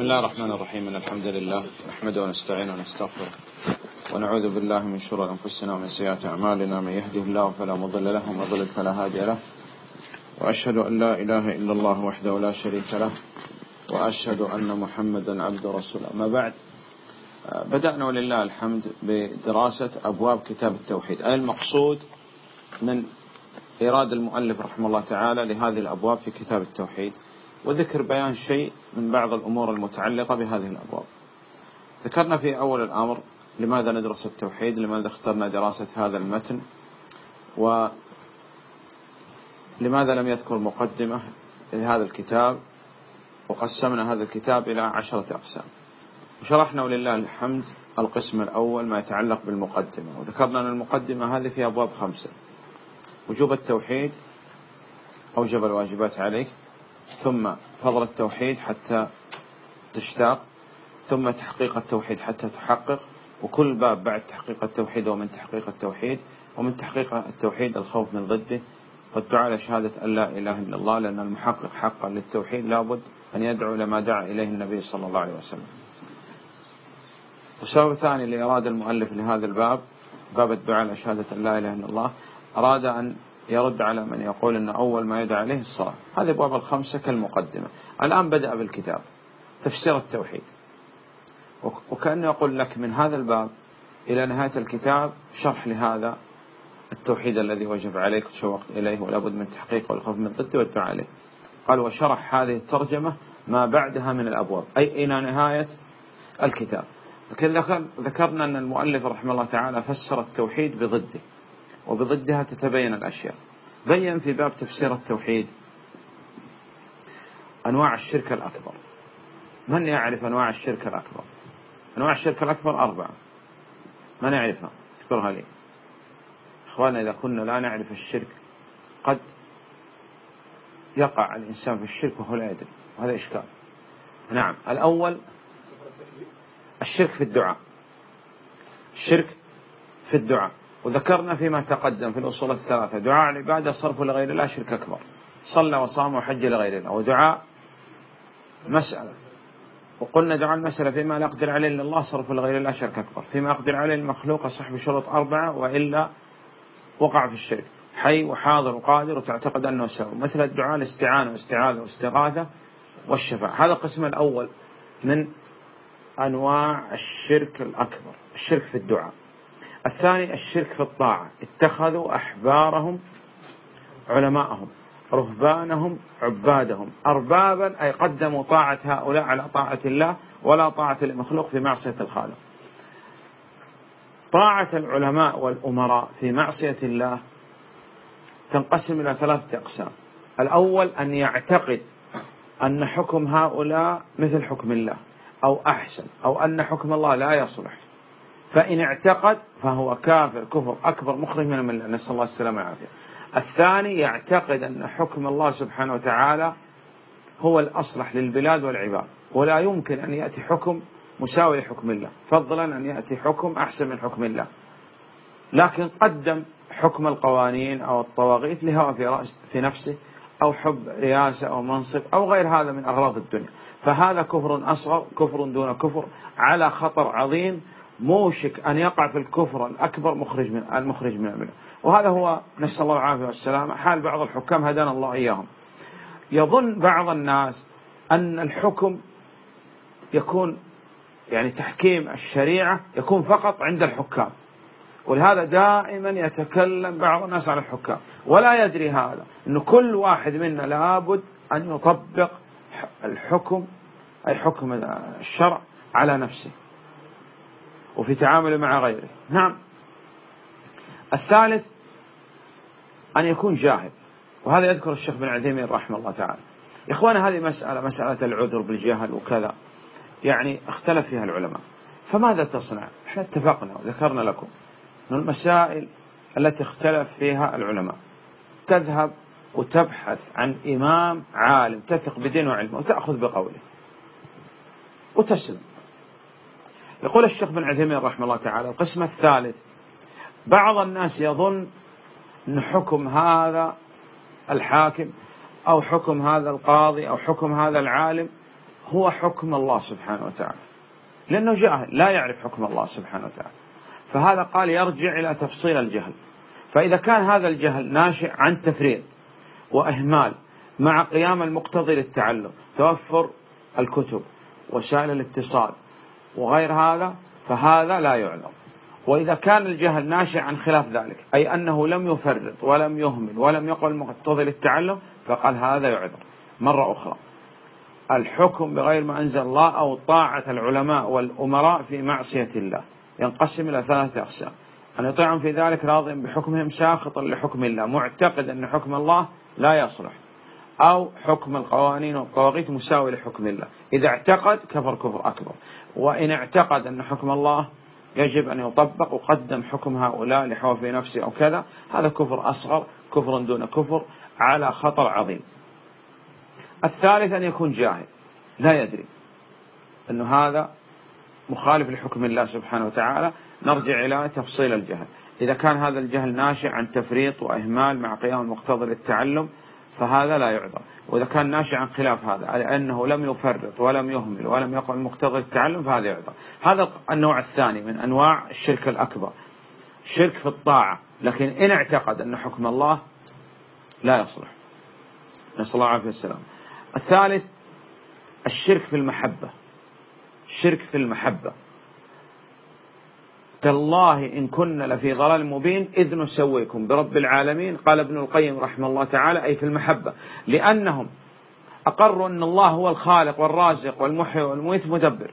بسم الله الرحمن الرحيم. إن الحمد لله نحمده ونستعينه ونستغفره ونعوذ بالله من شرور أنفسنا ومن سيئات أعمالنا. من يهده الله فلا مضل له ومن يضلل فلا هادي له. وأشهد أن لا إله إلا الله وحده لا شريك له وأشهد أن محمدا عبد رسوله. أما بعد بدأنا ولله الحمد بدراسة أبواب كتاب التوحيد. أي المقصود من إيراد المؤلف رحمه الله تعالى لهذه الأبواب في كتاب التوحيد؟ وذكر بيان شيء من بعض الأمور المتعلقة بهذه الأبواب. ذكرنا في أول الأمر لماذا ندرس التوحيد لماذا اخترنا دراسة هذا المتن ولماذا لم يذكر مقدمة لهذا الكتاب وقسمنا هذا الكتاب إلى عشرة أقسام. وشرحنا ولله الحمد القسم الأول ما يتعلق بالمقدمة. وذكرنا أن المقدمة هذه في أبواب خمسة. وجوب التوحيد أوجب الواجبات عليك. ثم فضل التوحيد حتى تشتاق ثم تحقيق التوحيد حتى تحقق وكل باب بعد تحقيق التوحيد ومن تحقيق التوحيد ومن تحقيق التوحيد الخوف من ضده والدعاء لشهادة أن لا إله إلا الله لأن المحقق حقا للتوحيد لابد أن يدعو لما دعا إليه النبي صلى الله عليه وسلم. والسبب الثاني اللي أراد المؤلف لهذا الباب باب الدعاء لشهادة أن لا إله إلا الله أراد أن يرد على من يقول أن أول ما يدعى عليه الصلاة. هذه أبواب الخمسة كالمقدمة. الآن بدأ بالكتاب تفسير التوحيد. وكأنه يقول لك من هذا الباب إلى نهاية الكتاب شرح لهذا التوحيد الذي وجب عليك وتشوقت إليه ولا بد من تحقيقه والخوف من ضده والدعاء عليه قال وشرح هذه الترجمة ما بعدها من الأبواب. أي إلى نهاية الكتاب. لكن ذكرنا أن المؤلف رحمه الله تعالى فسر التوحيد بضده. وبضدها تتبين الأشياء. بين في باب تفسير التوحيد أنواع الشرك الأكبر. من يعرف أنواع الشرك الأكبر؟ أنواع الشرك الأكبر أربعة. من يعرفها؟ اذكرها لي. إخوانا إذا كنا لا نعرف الشرك قد يقع الإنسان في الشرك وهو لا يدري وهذا إشكال. نعم الأول الشرك في الدعاء. الشرك في الدعاء. وذكرنا فيما تقدم في الأصول الثلاثة. دعاء العبادة صرف لغير الله شرك أكبر. صلى وصام وحج لغير الله. ودعاء مسألة. وقلنا دعاء المسألة فيما لا أقدر عليه إلا الله صرف لغير الله شرك أكبر. فيما أقدر عليه المخلوق صح بشروط أربعة وإلا وقع في الشرك. حي وحاضر وقادر وتعتقد أنه سوى مثل الدعاء الاستعانة واستعاذة واستغاثة والشفاعة هذا القسم الأول من أنواع الشرك الأكبر الشرك في الدعاء. الثاني الشرك في الطاعة. اتخذوا أحبارهم علماءهم رهبانهم عبادهم. أربابا أي قدموا طاعة هؤلاء على طاعة الله ولا طاعة المخلوق في معصية الخالق. طاعة العلماء والأمراء في معصية الله تنقسم إلى ثلاثة أقسام. الأول أن يعتقد أن حكم هؤلاء مثل حكم الله أو أحسن أو أن حكم الله لا يصلح. فإن اعتقد فهو كافر كفر أكبر مخرج من الملة. نسأل الله السلامة والعافية. الثاني يعتقد أن حكم الله سبحانه وتعالى هو الأصلح للبلاد والعباد. ولا يمكن أن يأتي حكم مساوي لحكم الله. فضلا أن يأتي حكم أحسن من حكم الله. لكن قدم حكم القوانين أو الطواغيت لهوى في, رأس في نفسه أو حب رياسة أو منصب أو غير هذا من أغراض الدنيا. فهذا كفر أصغر كفر دون كفر على خطر عظيم. موشك أن يقع في الكفر الأكبر مخرج من المخرج من الملة. وهذا هو نسأل الله العافية والسلامة حال بعض الحكام هدانا الله إياهم. يظن بعض الناس أن الحكم يكون يعني تحكيم الشريعة يكون فقط عند الحكام. ولهذا دائما يتكلم بعض الناس عن الحكام. ولا يدري هذا. أن كل واحد منا لابد أن يطبق الحكم أي حكم الشرع على نفسه. وفي تعامله مع غيره. نعم. الثالث أن يكون جاهل. وهذا يذكر الشيخ بن عثيمين رحمه الله تعالى. إخوانا هذه مسألة مسألة العذر بالجهل وكذا. يعني اختلف فيها العلماء. فماذا تصنع؟ إحنا اتفقنا وذكرنا لكم من المسائل التي اختلف فيها العلماء تذهب وتبحث عن إمام عالم تثق بدينه وعلمه وتأخذ بقوله وتسلم. يقول الشيخ بن عثيمين رحمه الله تعالى القسم الثالث. بعض الناس يظن أن حكم هذا الحاكم أو حكم هذا القاضي أو حكم هذا العالم هو حكم الله سبحانه وتعالى. لأنه جاهل لا يعرف حكم الله سبحانه وتعالى. فهذا قال يرجع إلى تفصيل الجهل. فإذا كان هذا الجهل ناشئ عن تفريط وإهمال مع قيام المقتضي للتعلم توفر الكتب وسائل الاتصال وغير هذا فهذا لا يعلم. وإذا كان الجهل ناشئ عن خلاف ذلك أي أنه لم يفرط ولم يهمل ولم يقل المقتضي للتعلم فقال هذا يعذر. مرة أخرى الحكم بغير ما أنزل الله أو طاعة العلماء والأمراء في معصية الله. ينقسم إلى ثلاثة أقسام. أن يطيعهم في ذلك راضيا بحكمهم ساخطا لحكم الله معتقد أن حكم الله لا يصلح. أو حكم القوانين والطواغيت مساوي لحكم الله. إذا اعتقد كفر كفر أكبر. وإن اعتقد أن حكم الله يجب أن يطبق وقدم حكم هؤلاء لحوف نفسه أو كذا هذا كفر أصغر كفر دون كفر على خطر عظيم. الثالث أن يكون جاهل. لا يدري. أنه هذا مخالف لحكم الله سبحانه وتعالى. نرجع إلى تفصيل الجهل. إذا كان هذا الجهل ناشئ عن تفريط وإهمال مع قيام المقتضى للتعلم فهذا لا يعذر. وإذا كان ناشئ عن خلاف هذا لأنه لم يفرط ولم يهمل ولم يقل المقتضى للتعلم فهذا يعذر. هذا النوع الثاني من أنواع الشرك الأكبر شرك في الطاعة. لكن إن اعتقد أن حكم الله لا يصلح. نسأل الله العافية والسلام. الثالث الشرك في المحبة. الشرك في المحبة. تالله إن كنا لفي ضلال مبين إذ نسويكم برب العالمين. قال ابن القيم رحمه الله تعالى أي في المحبة لأنهم أقروا أن الله هو الخالق والرازق والمحيي والمميت مدبر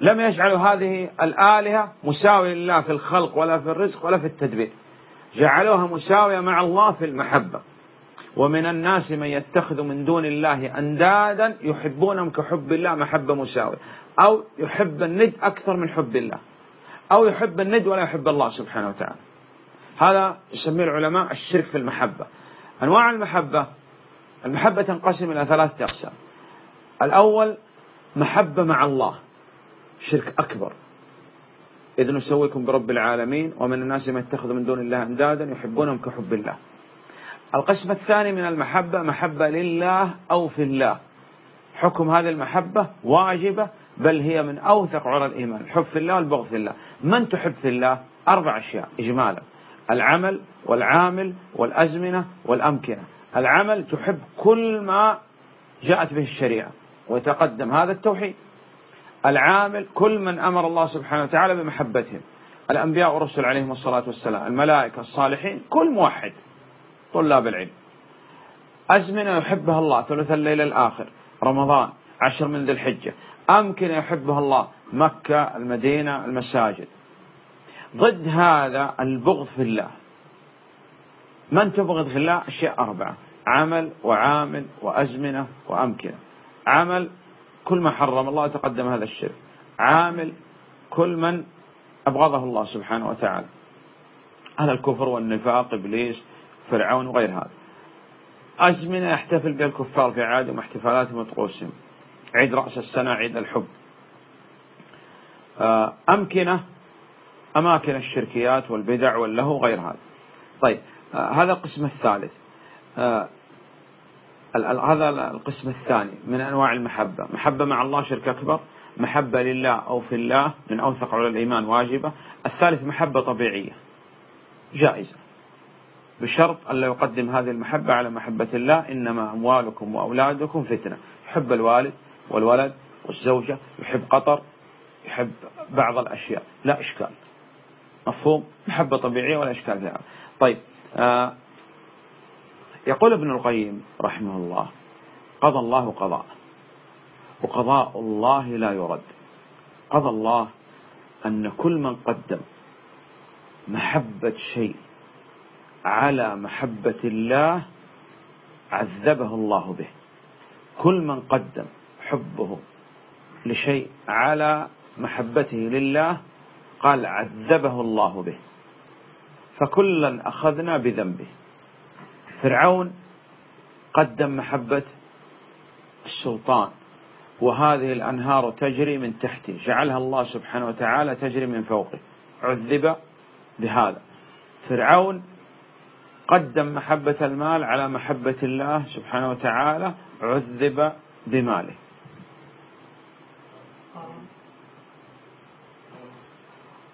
لم يجعلوا هذه الآلهة مساوية لله في الخلق ولا في الرزق ولا في التدبير. جعلوها مساوية مع الله في المحبة. ومن الناس من يتخذ من دون الله أندادا يحبونهم كحب الله محبة مساوية. أو يحب الند أكثر من حب الله. أو يحب الند ولا يحب الله سبحانه وتعالى. هذا يسميه العلماء الشرك في المحبة. أنواع المحبة المحبة تنقسم إلى ثلاثة أقسام. الأول محبة مع الله شرك أكبر. إذ نسويكم برب العالمين ومن الناس من يتخذ من دون الله أندادا يحبونهم كحب الله. القسم الثاني من المحبة محبة لله أو في الله. حكم هذه المحبة واجبة بل هي من أوثق عرى الإيمان. الحب في الله والبغض في الله. من تحب في الله؟ أربع أشياء. إجمالا. العمل والعامل والأزمنة والأمكنة. العمل تحب كل ما جاءت به الشريعة ويتقدم هذا التوحيد. العامل كل من أمر الله سبحانه وتعالى بمحبتهم الأنبياء والرسل عليهم الصلاة والسلام. الملائكة الصالحين. كل موحد. طلاب العلم. أزمنة يحبها الله. ثلث الليل الآخر. رمضان. عشر من ذي الحجة. أمكن يحبها الله. مكة المدينة المساجد. ضد هذا البغض في الله. من تبغض في الله؟ أشياء أربعة. عمل وعامل وأزمنة وأمكنة. عمل كل ما حرم الله تقدم هذا الشرك. عامل كل من أبغضه الله سبحانه وتعالى. هذا الكفر والنفاق إبليس فرعون وغير هذا. أزمنة يحتفل بها الكفار في عادهم واحتفالاتهم وطقوسهم. عيد رأس السنة عيد الحب. آه، أمكنة أماكن الشركيات والبدع واللهو غير هذا. طيب آه، هذا القسم الثالث. آه، هذا القسم الثاني من أنواع المحبة. محبة مع الله شرك أكبر محبة لله أو في الله من أوثق على الإيمان واجبة. الثالث محبة طبيعية جائزة. بشرط أن لا يقدم هذه المحبة على محبة الله إنما أموالكم وأولادكم فتنة. يحب الوالد والولد والزوجة يحب قطر يحب بعض الأشياء. لا إشكال. مفهوم؟ محبة طبيعية ولا إشكال فيها طيب آه يقول ابن القيم رحمه الله قضى الله قضاء وقضاء الله لا يرد. قضى الله أن كل من قدم محبة شيء على محبة الله عذبه الله به. كل من قدم حبه لشيء على محبته لله قال عذبه الله به. فكلا أخذنا بذنبه. فرعون قدم محبة السلطان وهذه الأنهار تجري من تحته جعلها الله سبحانه وتعالى تجري من فوقه. عذب بهذا. فرعون قدم محبة المال على محبة الله سبحانه وتعالى عذب بماله.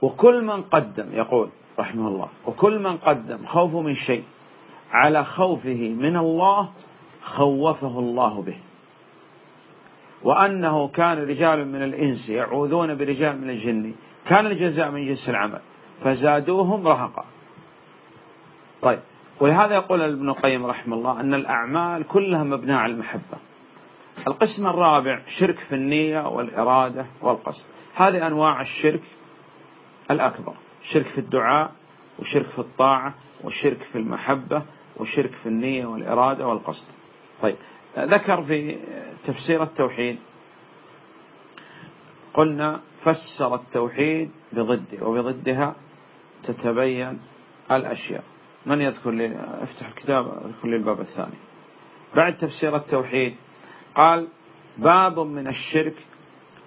وكل من قدم يقول رحمه الله وكل من قدم خوفه من شيء على خوفه من الله خوفه الله به. وأنه كان رجال من الإنس يعوذون برجال من الجن كان الجزاء من جنس العمل فزادوهم رهقا. طيب ولهذا يقول ابن القيم رحمه الله أن الأعمال كلها مبناة على المحبة. القسم الرابع شرك في النية والإرادة والقصد. هذه أنواع الشرك الأكبر. شرك في الدعاء وشرك في الطاعة وشرك في المحبة وشرك في النية والإرادة والقصد. طيب ذكر في تفسير التوحيد. قلنا فسر التوحيد بضده وبضدها تتبين الأشياء. من يذكر لي؟ افتح الكتاب اذكر لي الباب الثاني. بعد تفسير التوحيد قال باب من الشرك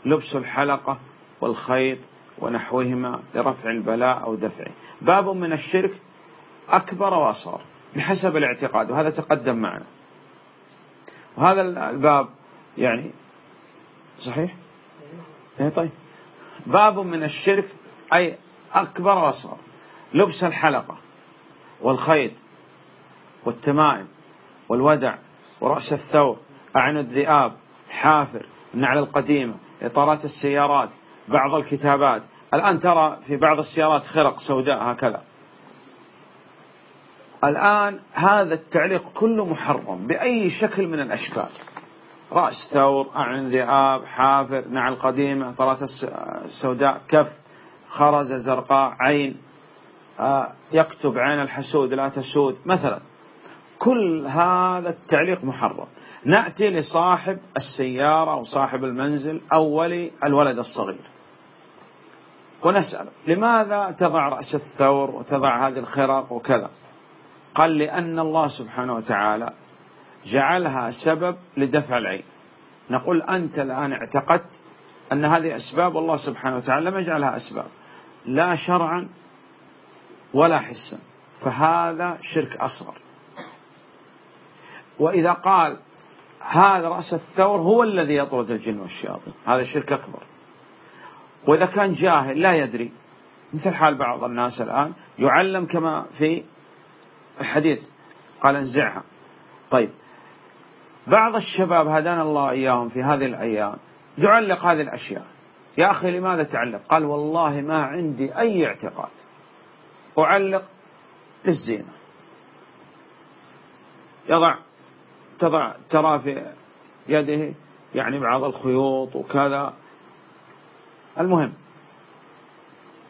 لبس الحلقة والخيط ونحوهما لرفع البلاء أو دفعه. باب من الشرك أكبر وأصغر بحسب الاعتقاد وهذا تقدم معنا. وهذا الباب يعني صحيح؟ إيه طيب. باب من الشرك أي أكبر وأصغر لبس الحلقة والخيط والتمائم والودع ورأس الثور أعين الذئاب حافر النعل القديمة إطارات السيارات بعض الكتابات. الآن ترى في بعض السيارات خرق سوداء هكذا. الآن هذا التعليق كله محرم بأي شكل من الأشكال. رأس ثور أعين ذئاب حافر نعل قديمة إطارات السوداء كف خرزة زرقاء عين آه، يكتب عين الحسود لا تسود. مثلا كل هذا التعليق محرم. نأتي لصاحب السيارة أو صاحب المنزل أو ولي الولد الصغير. ونسأل. لماذا تضع رأس الثور وتضع هذه الخرق وكذا؟ قال لأن الله سبحانه وتعالى جعلها سبب لدفع العين. نقول أنت الآن اعتقدت أن هذه أسباب والله سبحانه وتعالى لم يجعلها أسباب. لا شرعا ولا حسا. فهذا شرك أصغر. وإذا قال هذا رأس الثور هو الذي يطرد الجن والشياطين. هذا شرك أكبر. وإذا كان جاهل لا يدري. مثل حال بعض الناس الآن يعلم كما في الحديث. قال انزعها. طيب. بعض الشباب هدانا الله إياهم في هذه الأيام يعلق هذه الأشياء. يا أخي لماذا تعلق؟ قال والله ما عندي أي اعتقاد. أعلق للزينة. يضع تضع ترى في يده يعني بعض الخيوط وكذا. المهم.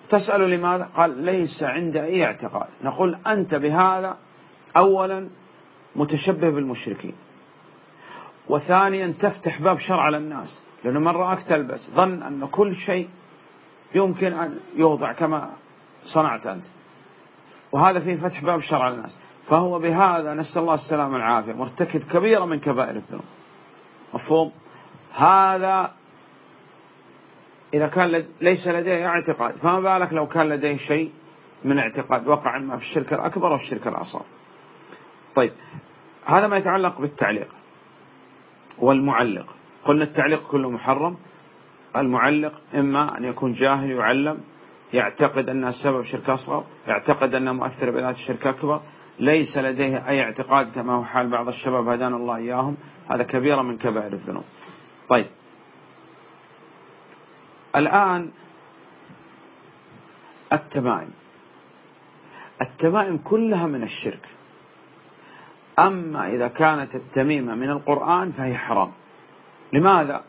تسأل لماذا؟ قال ليس عندي أي اعتقاد. نقول أنت بهذا أولا متشبه بالمشركين. وثانيا تفتح باب شر على الناس لأنه من رآك تلبس ظن أن كل شيء يمكن أن يوضع كما صنعت أنت. وهذا فيه فتح باب شر على الناس فهو بهذا نسأل الله السلامة والعافية. مرتكب كبيرة من كبائر الذنوب. مفهوم؟ هذا إذا كان ليس لديه اعتقاد فما بالك لو كان لديه شيء من اعتقاد؟ وقع إما في الشرك الأكبر أو الشرك الأصغر. طيب هذا ما يتعلق بالتعليق والمعلق. قلنا التعليق كله محرم المعلق إما أن يكون جاهل يعلم يعتقد أنها سبب شرك أصغر يعتقد أنها مؤثرة بذات الشرك أكبر ليس لديه أي اعتقاد كما هو حال بعض الشباب هدانا الله إياهم. هذا كبيرة من كبائر الذنوب. طيب الآن التمائم. التمائم كلها من الشرك. أما إذا كانت التميمة من القرآن فهي حرام. لماذا؟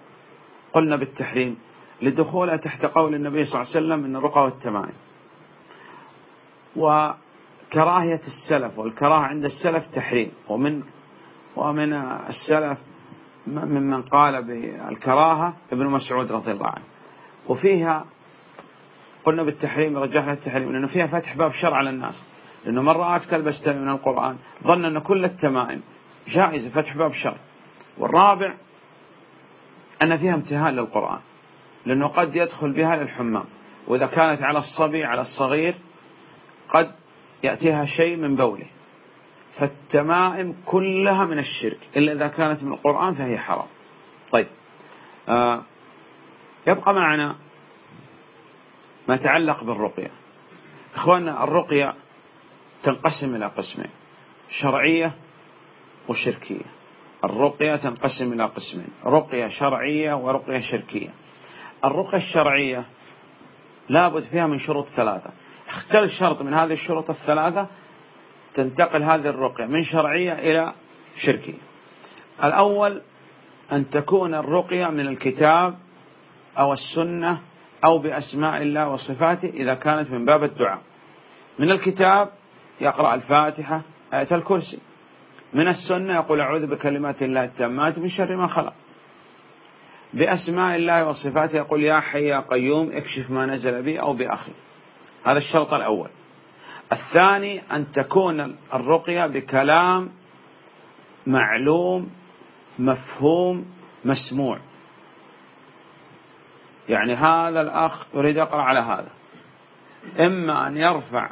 قلنا بالتحريم. لدخولها تحت قول النبي صلى الله عليه وسلم من الرقى والتمائم. وكراهية السلف والكراهة عند السلف تحريم. ومن ومن السلف ممن قال بالكراهة ابن مسعود رضي الله عنه. وفيها قلنا بالتحريم رجحنا التحريم لأنه فيها فتح باب شر على الناس لأنه من رآك تلبس من القرآن ظن أن كل التمائم جائزة فتح باب شر والرابع أن فيها امتهان للقرآن لأنه قد يدخل بها للحمام. وإذا كانت على الصبي على الصغير قد يأتيها شيء من بوله. فالتمائم كلها من الشرك إلا إذا كانت من القرآن فهي حرام. طيب آه يبقى معنا ما يتعلق بالرقية. إخواننا الرقية تنقسم إلى قسمين شرعية وشركية. الرقية تنقسم إلى قسمين رقية شرعية ورقية شركية. الرقية الشرعية لابد فيها من شروط ثلاثة. اختل شرط من هذه الشروط الثلاثة تنتقل هذه الرقية من شرعية إلى شركية. الأول أن تكون الرقية من الكتاب أو السنة أو بأسماء الله وصفاته إذا كانت من باب الدعاء. من الكتاب يقرأ الفاتحة آية الكرسي. من السنة يقول أعوذ بكلمات الله التامات من شر ما خلق. بأسماء الله وصفاته يقول يا حي يا قيوم اكشف ما نزل بي أو بأخي. هذا الشرط الأول. الثاني أن تكون الرقية بكلام معلوم مفهوم مسموع. يعني هذا الأخ يريد يقرأ على هذا. إما أن يرفع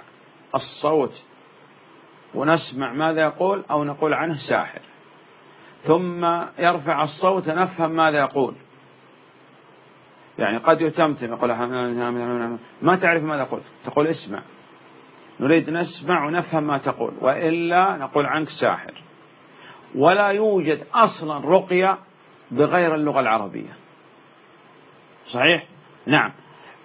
الصوت ونسمع ماذا يقول أو نقول عنه ساحر. ثم يرفع الصوت نفهم ماذا يقول. يعني قد يتمتم يقول ما تعرف ماذا يقول؟ تقول اسمع. نريد نسمع ونفهم ما تقول وإلا نقول عنك ساحر. ولا يوجد أصلا رقية بغير اللغة العربية. صحيح؟ نعم.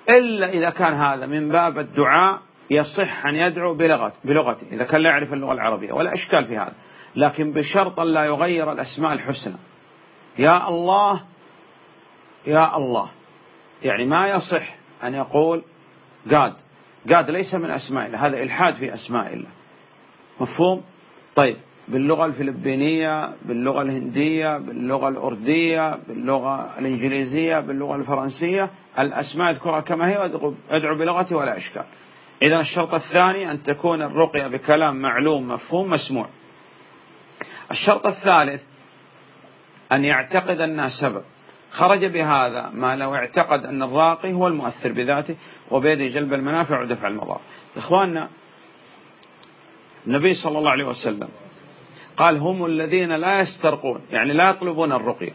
إلا إذا كان هذا من باب الدعاء يصح أن يدعو بلغة بلغته إذا كان لا يعرف اللغة العربية ولا إشكال في هذا. لكن بشرط لا يغير الأسماء الحسنى. يا الله يا الله. يعني ما يصح أن يقول قاد. قاد ليس من أسماء الله هذا إلحاد في أسماء الله. مفهوم؟ طيب. باللغة الفلبينية باللغة الهندية باللغة الأردية باللغة الإنجليزية باللغة الفرنسية الأسماء أذكرها كما هي وادعو بلغتي ولا إشكال. إذا الشرط الثاني أن تكون الرقية بكلام معلوم مفهوم مسموع. الشرط الثالث أن يعتقد أنها سبب. خرج بهذا ما لو اعتقد أن الراقي هو المؤثر بذاته وبيده جلب المنافع ودفع المضار إخواننا النبي صلى الله عليه وسلم قال هم الذين لا يسترقون يعني لا يطلبون الرقية.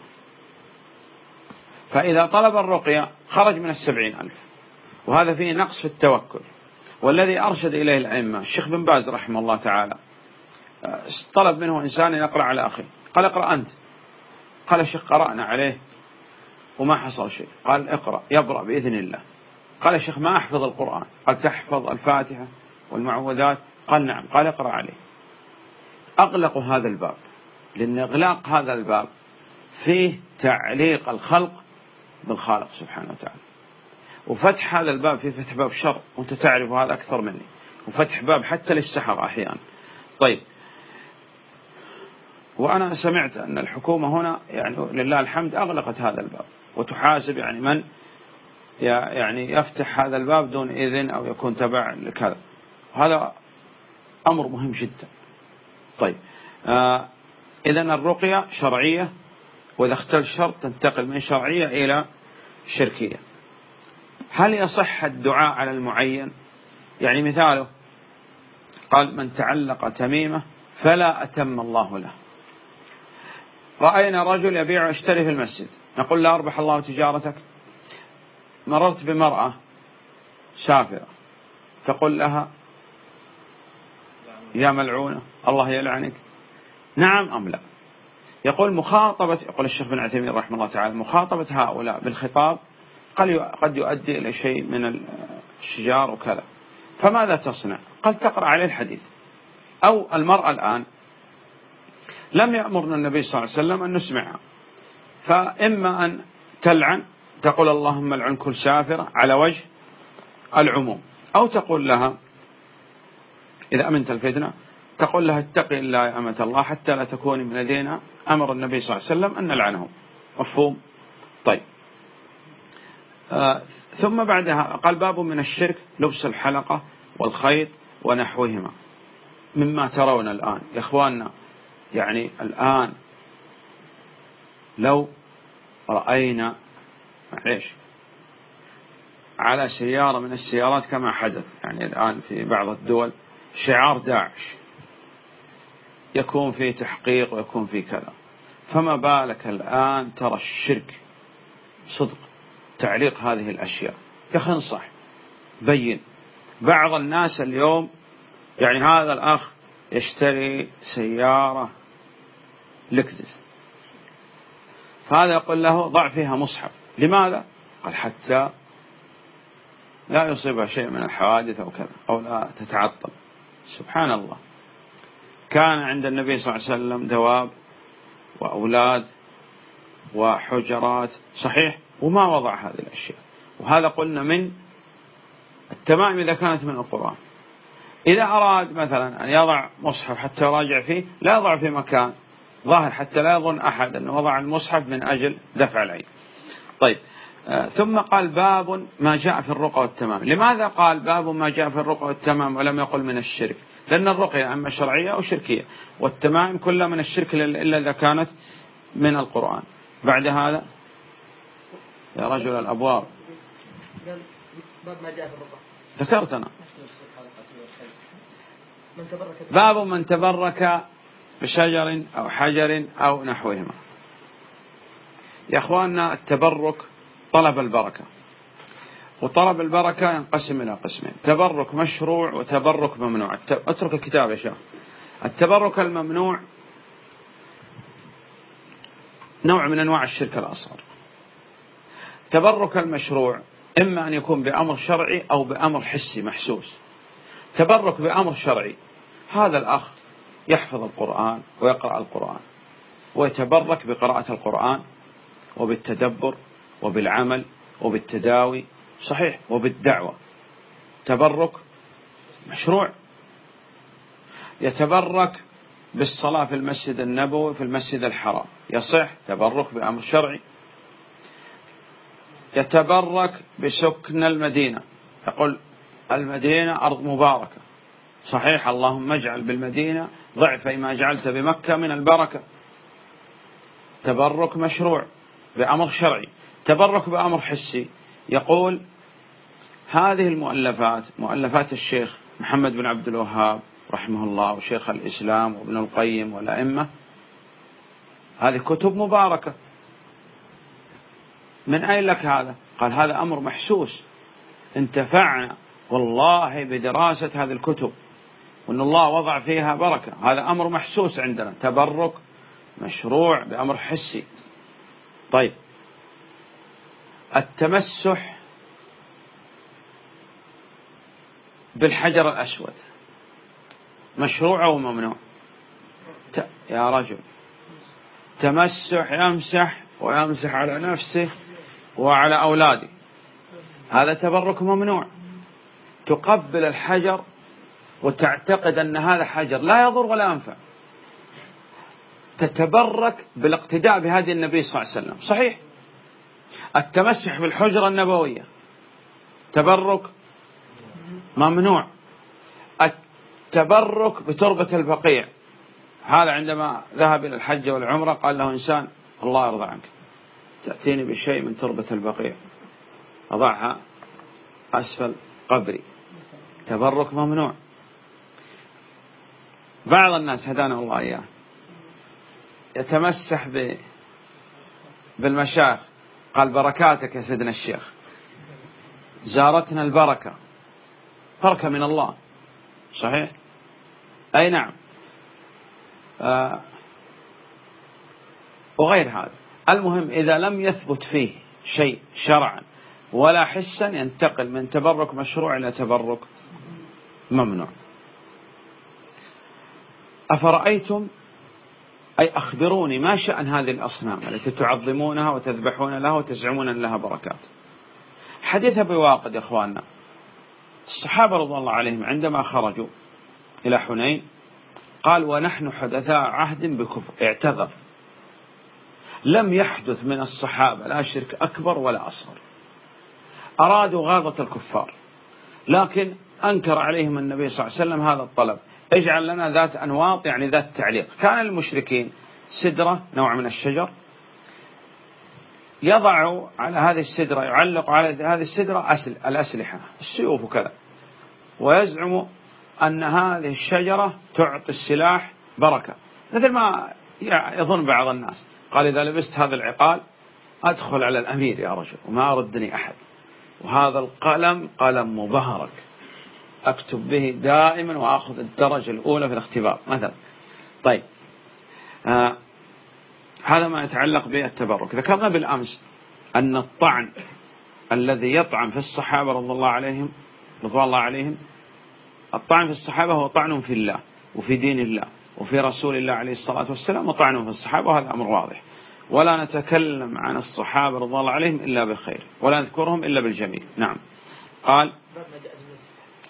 فإذا طلب الرقية خرج من السبعين ألف. وهذا فيه نقص في التوكل. والذي أرشد إليه الأئمة الشيخ بن باز رحمه الله تعالى طلب منه إنسان يقرأ على أخيه. قال اقرأ أنت. قال الشيخ قرأنا عليه وما حصل شيء. قال اقرأ يبرأ بإذن الله. قال الشيخ ما أحفظ القرآن. قال تحفظ الفاتحة والمعوذات. قال نعم. قال اقرأ عليه. أغلقوا هذا الباب. لأن إغلاق هذا الباب فيه تعليق الخلق بالخالق سبحانه وتعالى. وفتح هذا الباب فيه فتح باب شر وأنت تعرف هذا أكثر مني. وفتح باب حتى للسحر أحيانا. طيب. وأنا سمعت أن الحكومة هنا يعني لله الحمد أغلقت هذا الباب. وتحاسب يعني من؟ يعني يفتح هذا الباب دون إذن أو يكون تبع لكذا. هذا أمر مهم جدا. طيب. آه إذا الرقية شرعية وإذا اختل الشرط تنتقل من شرعية إلى شركية. هل يصح الدعاء على المعين؟ يعني مثاله قال من تعلق تميمة فلا أتم الله له. رأينا رجل يبيع ويشتري في المسجد. نقول لا أربح الله تجارتك. مررت بمرأة سافرة تقول لها يا ملعونة الله يلعنك. نعم أم لا؟ يقول مخاطبة يقول الشيخ بن عثيمين رحمه الله تعالى مخاطبة هؤلاء بالخطاب قد يؤدي إلى شيء من الشجار وكذا. فماذا تصنع؟ قد تقرأ عليه الحديث. أو المرأة الآن لم يأمرنا النبي صلى الله عليه وسلم أن نسمعها فإما أن تلعن تقول اللهم العن كل سافرة على وجه العموم أو تقول لها إذا أمنت الفتنة تقول لها اتقي الله يا أمة الله حتى لا تكوني من الذين أمر النبي صلى الله عليه وسلم أن نلعنهم. مفهوم؟ طيب. آه ثم بعدها قال باب من الشرك لبس الحلقة والخيط ونحوهما. مما ترون الآن. يا إخواننا يعني الآن لو رأينا معليش على سيارة من السيارات كما حدث يعني الآن في بعض الدول شعار داعش. يكون فيه تحقيق ويكون فيه كذا. فما بالك الآن ترى الشرك صدق تعليق هذه الأشياء. يا أخي انصح بين. بعض الناس اليوم يعني هذا الأخ يشتري سيارة لكزس فهذا يقول له ضع فيها مصحف. لماذا؟ قال حتى لا يصيبها شيء من الحوادث أو كذا أو لا تتعطل. سبحان الله كان عند النبي صلى الله عليه وسلم دواب وأولاد وحجرات صحيح؟ وما وضع هذه الأشياء. وهذا قلنا من التمائم إذا كانت من القرآن. إذا أراد مثلا أن يضع مصحف حتى يراجع فيه لا يضع في مكان ظاهر حتى لا يظن أحد أنه وضع المصحف من أجل دفع العين. طيب ثم قال باب ما جاء في الرقى والتمام. لماذا قال باب ما جاء في الرقى والتمام ولم يقل من الشرك؟ لأن الرقية أما شرعية أو شركية والتمائم كلها من الشرك إلا إذا كانت من القرآن. بعد هذا يا رجل الأبواب. باب ما جاء في الرقى. ذكرت أنا. باب من تبرك بشجر أو حجر أو نحوهما. يا أخواننا التبرك طلب البركة. وطلب البركة ينقسم إلى قسمين. تبرك مشروع وتبرك ممنوع. اترك الكتاب يا شيخ. التبرك الممنوع نوع من أنواع الشرك الأصغر. تبرك المشروع إما أن يكون بأمر شرعي أو بأمر حسي محسوس. تبرك بأمر شرعي. هذا الأخ يحفظ القرآن ويقرأ القرآن. ويتبرك بقراءة القرآن وبالتدبر وبالعمل وبالتداوي صحيح وبالدعوة. تبرك مشروع. يتبرك بالصلاة في المسجد النبوي في المسجد الحرام. يصح تبرك بأمر شرعي. يتبرك بسكن المدينة. يقول المدينة أرض مباركة. صحيح اللهم اجعل بالمدينة ضعف ما جعلت بمكة من البركة. تبرك مشروع بأمر شرعي. تبرك بأمر حسي. يقول هذه المؤلفات مؤلفات الشيخ محمد بن عبد الوهاب رحمه الله وشيخ الإسلام وابن القيم والأئمة هذه كتب مباركة. من أين لك هذا؟ قال هذا أمر محسوس. انتفعنا والله بدراسة هذه الكتب وأن الله وضع فيها بركة. هذا أمر محسوس عندنا. تبرك مشروع بأمر حسي. طيب. التمسح بالحجر الأسود. مشروع أو ممنوع؟ يا رجل. تمسح يمسح ويمسح على نفسه وعلى أولاده. هذا تبرك ممنوع. تقبل الحجر وتعتقد أن هذا حجر لا يضر ولا ينفع. تتبرك بالاقتداء بهدي النبي صلى الله عليه وسلم. صحيح. التمسح بالحجرة النبوية. تبرك ممنوع. التبرك بتربة البقيع. هذا عندما ذهب إلى الحج والعمرة قال له إنسان الله يرضى عنك. تأتيني بشيء من تربة البقيع. أضعها أسفل قبري. تبرك ممنوع. بعض الناس هدانا الله إياه. يتمسح بالمشايخ. قال بركاتك يا سيدنا الشيخ. زارتنا البركة. بركة من الله. صحيح؟ أي نعم. آه وغير هذا. المهم إذا لم يثبت فيه شيء شرعا ولا حسا ينتقل من تبرك مشروع إلى تبرك ممنوع. أفرأيتم أي أخبروني ما شأن هذه الأصنام التي تعظمونها وتذبحون لها وتزعمون أن لها بركات. حديث أبي واقد يا إخواننا. الصحابة رضي الله عليهم عندما خرجوا إلى حنين قال ونحن حدثاء عهد بكفر. اعتذر. لم يحدث من الصحابة لا شرك أكبر ولا أصغر. أرادوا غاضة الكفار لكن أنكر عليهم النبي صلى الله عليه وسلم هذا الطلب. اجعل لنا ذات أنواط يعني ذات تعليق. كان المشركين سدرة نوع من الشجر يضع على هذه السدرة يعلق على هذه السدرة أسل الأسلحة السيوف وكذا. ويزعم أن هذه الشجرة تعطي السلاح بركة. مثل ما يظن بعض الناس. قال إذا لبست هذا العقال أدخل على الأمير يا رجل وما أردني أحد. وهذا القلم قلم مبهرك. أكتب به دائما وأخذ الدرجة الأولى في الاختبار مثلا. طيب. آه هذا ما يتعلق بالتبرك. ذكرنا بالأمس أن الطعن الذي يطعن في الصحابة رضي الله عليهم رضي الله عليهم الطعن في الصحابة هو طعن في الله وفي دين الله وفي رسول الله عليه الصلاة والسلام وطعن في الصحابة وهذا أمر واضح. ولا نتكلم عن الصحابة رضي الله عليهم إلا بخير ولا نذكرهم إلا بالجميل نعم. قال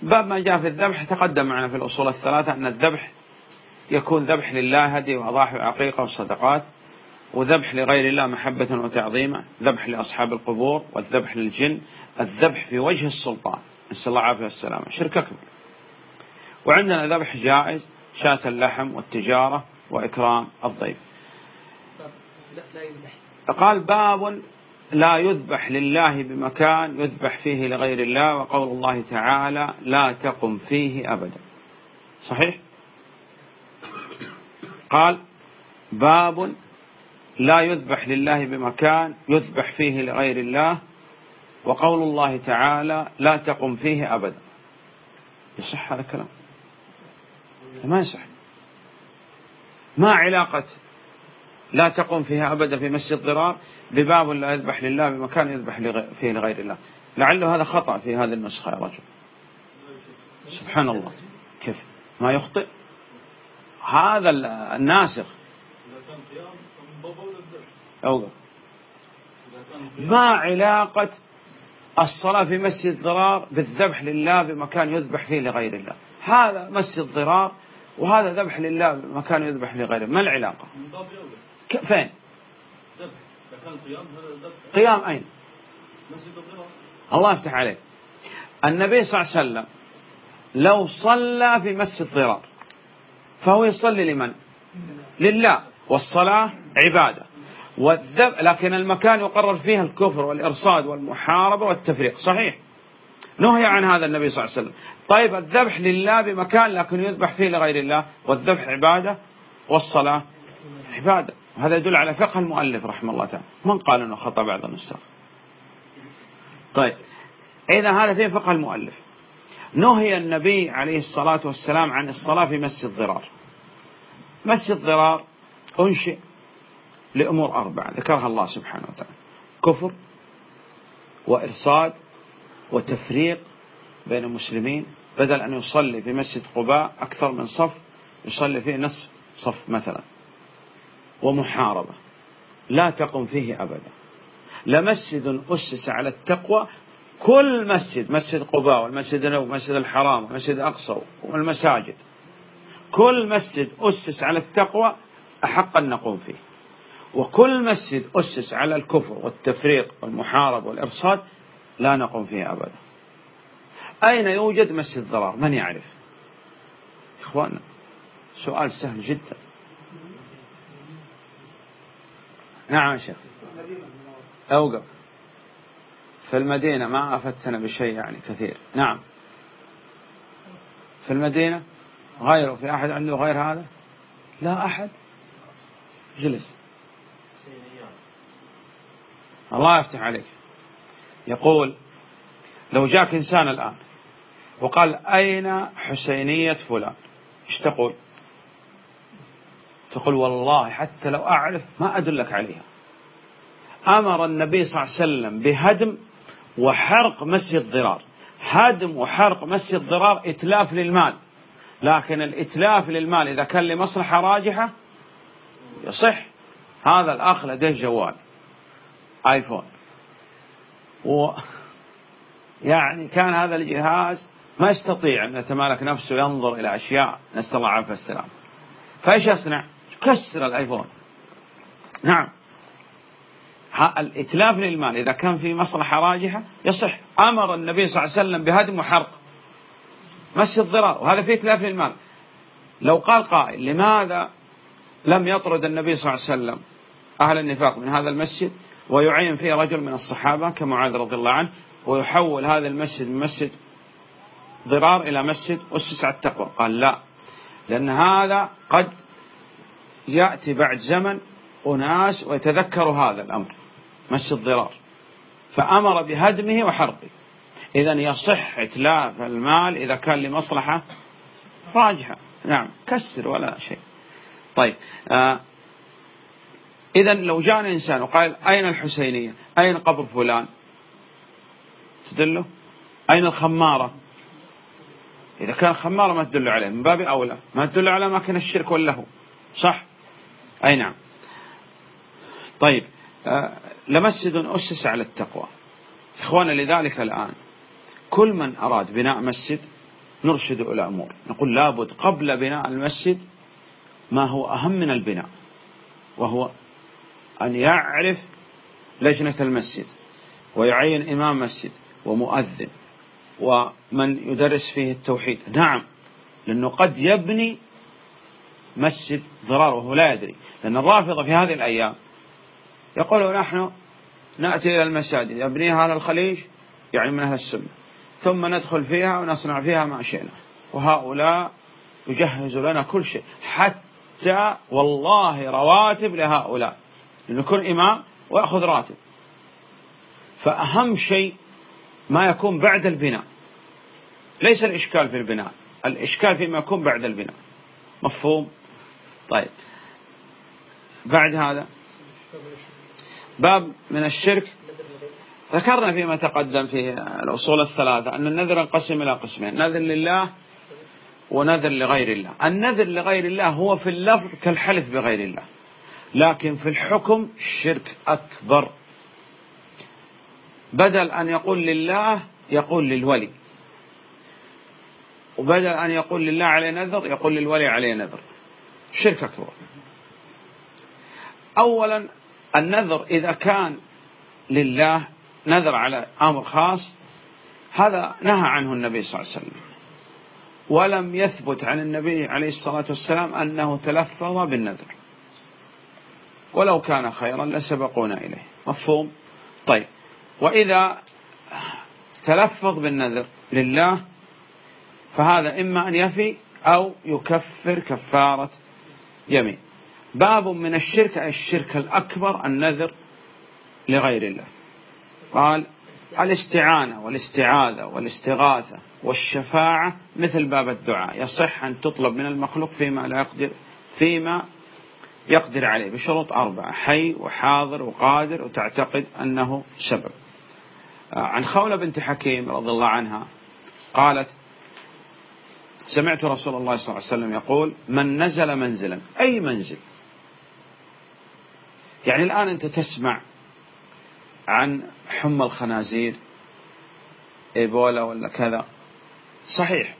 باب ما جاء في الذبح تقدم معنا في الأصول الثلاثة أن الذبح يكون ذبح لله هدي وأضاحي وعقيقة وصدقات وذبح لغير الله محبة وتعظيما ذبح لأصحاب القبور والذبح للجن الذبح في وجه السلطان. نسأل الله العافية والسلامة. شرك أكبر. وعندنا ذبح جائز شاة اللحم والتجارة وإكرام الضيف. قال باب لا يذبح لله بمكان يذبح فيه لغير الله وقول الله تعالى لا تقم فيه أبدا. صحيح؟ قال باب لا يذبح لله بمكان يذبح فيه لغير الله وقول الله تعالى لا تقم فيه أبدا. يصح هذا الكلام؟ ما يصح. ما علاقة لا تقم فيها أبدا في مسجد ضرار بباب لا يذبح لله بمكان يذبح فيه لغير الله. لعله هذا خطأ في هذه النسخة يا رجل. سبحان الله. كيف؟ ما يخطئ؟ هذا الناسخ. أوقف. ما علاقة الصلاة في مسجد ضرار بالذبح لله بمكان يذبح فيه لغير الله. هذا مسجد ضرار وهذا ذبح لله بمكان يذبح لغيره. ما العلاقة؟ فين؟ قيام أين؟ الله يفتح عليك. النبي صلى الله عليه وسلم لو صلى في مسجد ضرار فهو يصلي لمن؟ لله. والصلاة عبادة. والذب لكن المكان يقرر فيه الكفر والإرصاد والمحاربة والتفريق صحيح؟ نهي عن هذا النبي صلى الله عليه وسلم. طيب الذبح لله بمكان لكن يذبح فيه لغير الله والذبح عبادة والصلاة عبادة. هذا يدل على فقه المؤلف رحمه الله تعالى. من قال أنه خطأ بعض النسخ؟ طيب. إذا هذا فيه فقه المؤلف. نهي النبي عليه الصلاة والسلام عن الصلاة في مسجد ضرار. مسجد ضرار أنشئ لأمور أربعة. ذكرها الله سبحانه وتعالى. كفر وإرصاد وتفريق بين المسلمين. بدل أن يصلي في مسجد قباء أكثر من صف يصلي فيه نصف صف مثلا. ومحاربة. لا تقم فيه أبدا. لمسجد أسس على التقوى كل مسجد مسجد قباء والمسجد النبوي والمسجد الحرام والمسجد الأقصى والمساجد كل مسجد أسس على التقوى أحق أن نقوم فيه. وكل مسجد أسس على الكفر والتفريق والمحاربة والإرصاد لا نقوم فيه أبدا. أين يوجد مسجد ضرار؟ من يعرف؟ إخواننا سؤال سهل جدا. نعم شيخ. أوقف. في المدينة ما أفتنا بشيء يعني كثير. نعم. في المدينة غيره في أحد عنده غير هذا؟ لا أحد. جلس الله يفتح عليك. يقول لو جاك إنسان الآن وقال أين حسينية فلان؟ إيش تقول؟ تقول والله حتى لو أعرف ما أدلك عليها. أمر النبي صلى الله عليه وسلم بهدم وحرق مسجد ضرار. هدم وحرق مسجد ضرار إتلاف للمال. لكن الإتلاف للمال إذا كان لمصلحة راجحة يصح. هذا الأخ لديه جوال. آيفون. و يعني كان هذا الجهاز ما يستطيع أن يتمالك نفسه ينظر إلى أشياء. نسأل الله العافية والسلام. فإيش يصنع؟ يكسر الآيفون. نعم. الإتلاف للمال إذا كان في مصلحة راجحة يصح. أمر النبي صلى الله عليه وسلم بهدم وحرق. مس الضرار وهذا فيه إتلاف للمال. لو قال قائل لماذا لم يطرد النبي صلى الله عليه وسلم أهل النفاق من هذا المسجد؟ ويعين فيه رجل من الصحابة كمعاذ رضي الله عنه ويحول هذا المسجد من مسجد ضرار إلى مسجد أسس على التقوى. قال لا لأن هذا قد يأتي بعد زمن أناس ويتذكروا هذا الأمر مسجد ضرار فأمر بهدمه وحرقه إذا يصح إتلاف المال إذا كان لمصلحة راجحة. نعم كسر ولا شيء. طيب آه إذا لو جاء إنسان وقال أين الحسينية؟ أين قبر فلان؟ تدله؟ أين الخمارة؟ إذا كان خمارة ما تدل عليه من باب أولى. ما تدل على أماكن الشرك واللهو صح؟ أي نعم. طيب آه لمسجد أسس على التقوى. إخوانا لذلك الآن كل من أراد بناء مسجد نرشد إلى أمور. نقول لابد قبل بناء المسجد ما هو أهم من البناء وهو أن يعرف لجنة المسجد ويعين إمام مسجد ومؤذن ومن يدرس فيه التوحيد. نعم لأنه قد يبني مسجد ضرار وهو لا يدري. لأن الرافضة في هذه الأيام يقولوا نحن نأتي إلى المساجد يبنيها على الخليج يعني من أهل السنة ثم ندخل فيها ونصنع فيها ما شئنا. وهؤلاء يجهزوا لنا كل شيء حتى والله رواتب لهؤلاء. لأنه يكون إمام ويأخذ راتب. فأهم شيء ما يكون بعد البناء. ليس الإشكال في البناء الإشكال فيما يكون بعد البناء. مفهوم؟ طيب. بعد هذا. باب من الشرك. ذكرنا فيما تقدم في الأصول الثلاثة أن النذر انقسم إلى قسمين نذر لله ونذر لغير الله. النذر لغير الله هو في اللفظ كالحلف بغير الله لكن في الحكم شرك أكبر. بدل أن يقول لله يقول للولي وبدل أن يقول لله عليه نذر يقول للولي عليه نذر. شرك أكبر. أولا النذر إذا كان لله نذر على أمر خاص هذا نهى عنه النبي صلى الله عليه وسلم. ولم يثبت عن النبي عليه الصلاة والسلام أنه تلفظ بالنذر. ولو كان خيرا لسبقونا إليه. مفهوم؟ طيب. وإذا تلفظ بالنذر لله فهذا إما أن يفي أو يكفر كفارة يمين. باب من الشرك الشرك الأكبر النذر لغير الله. قال الاستعانة والاستعاذة والاستغاثة والشفاعة مثل باب الدعاء. يصح أن تطلب من المخلوق فيما لا يقدر فيما يقدر عليه بشروط أربعة حي وحاضر وقادر وتعتقد أنه سبب. عن خولة بنت حكيم رضي الله عنها قالت سمعت رسول الله صلى الله عليه وسلم يقول من نزل منزلا. أي منزل؟ يعني الآن أنت تسمع عن حمى الخنازير إيبولا ولا كذا. صحيح.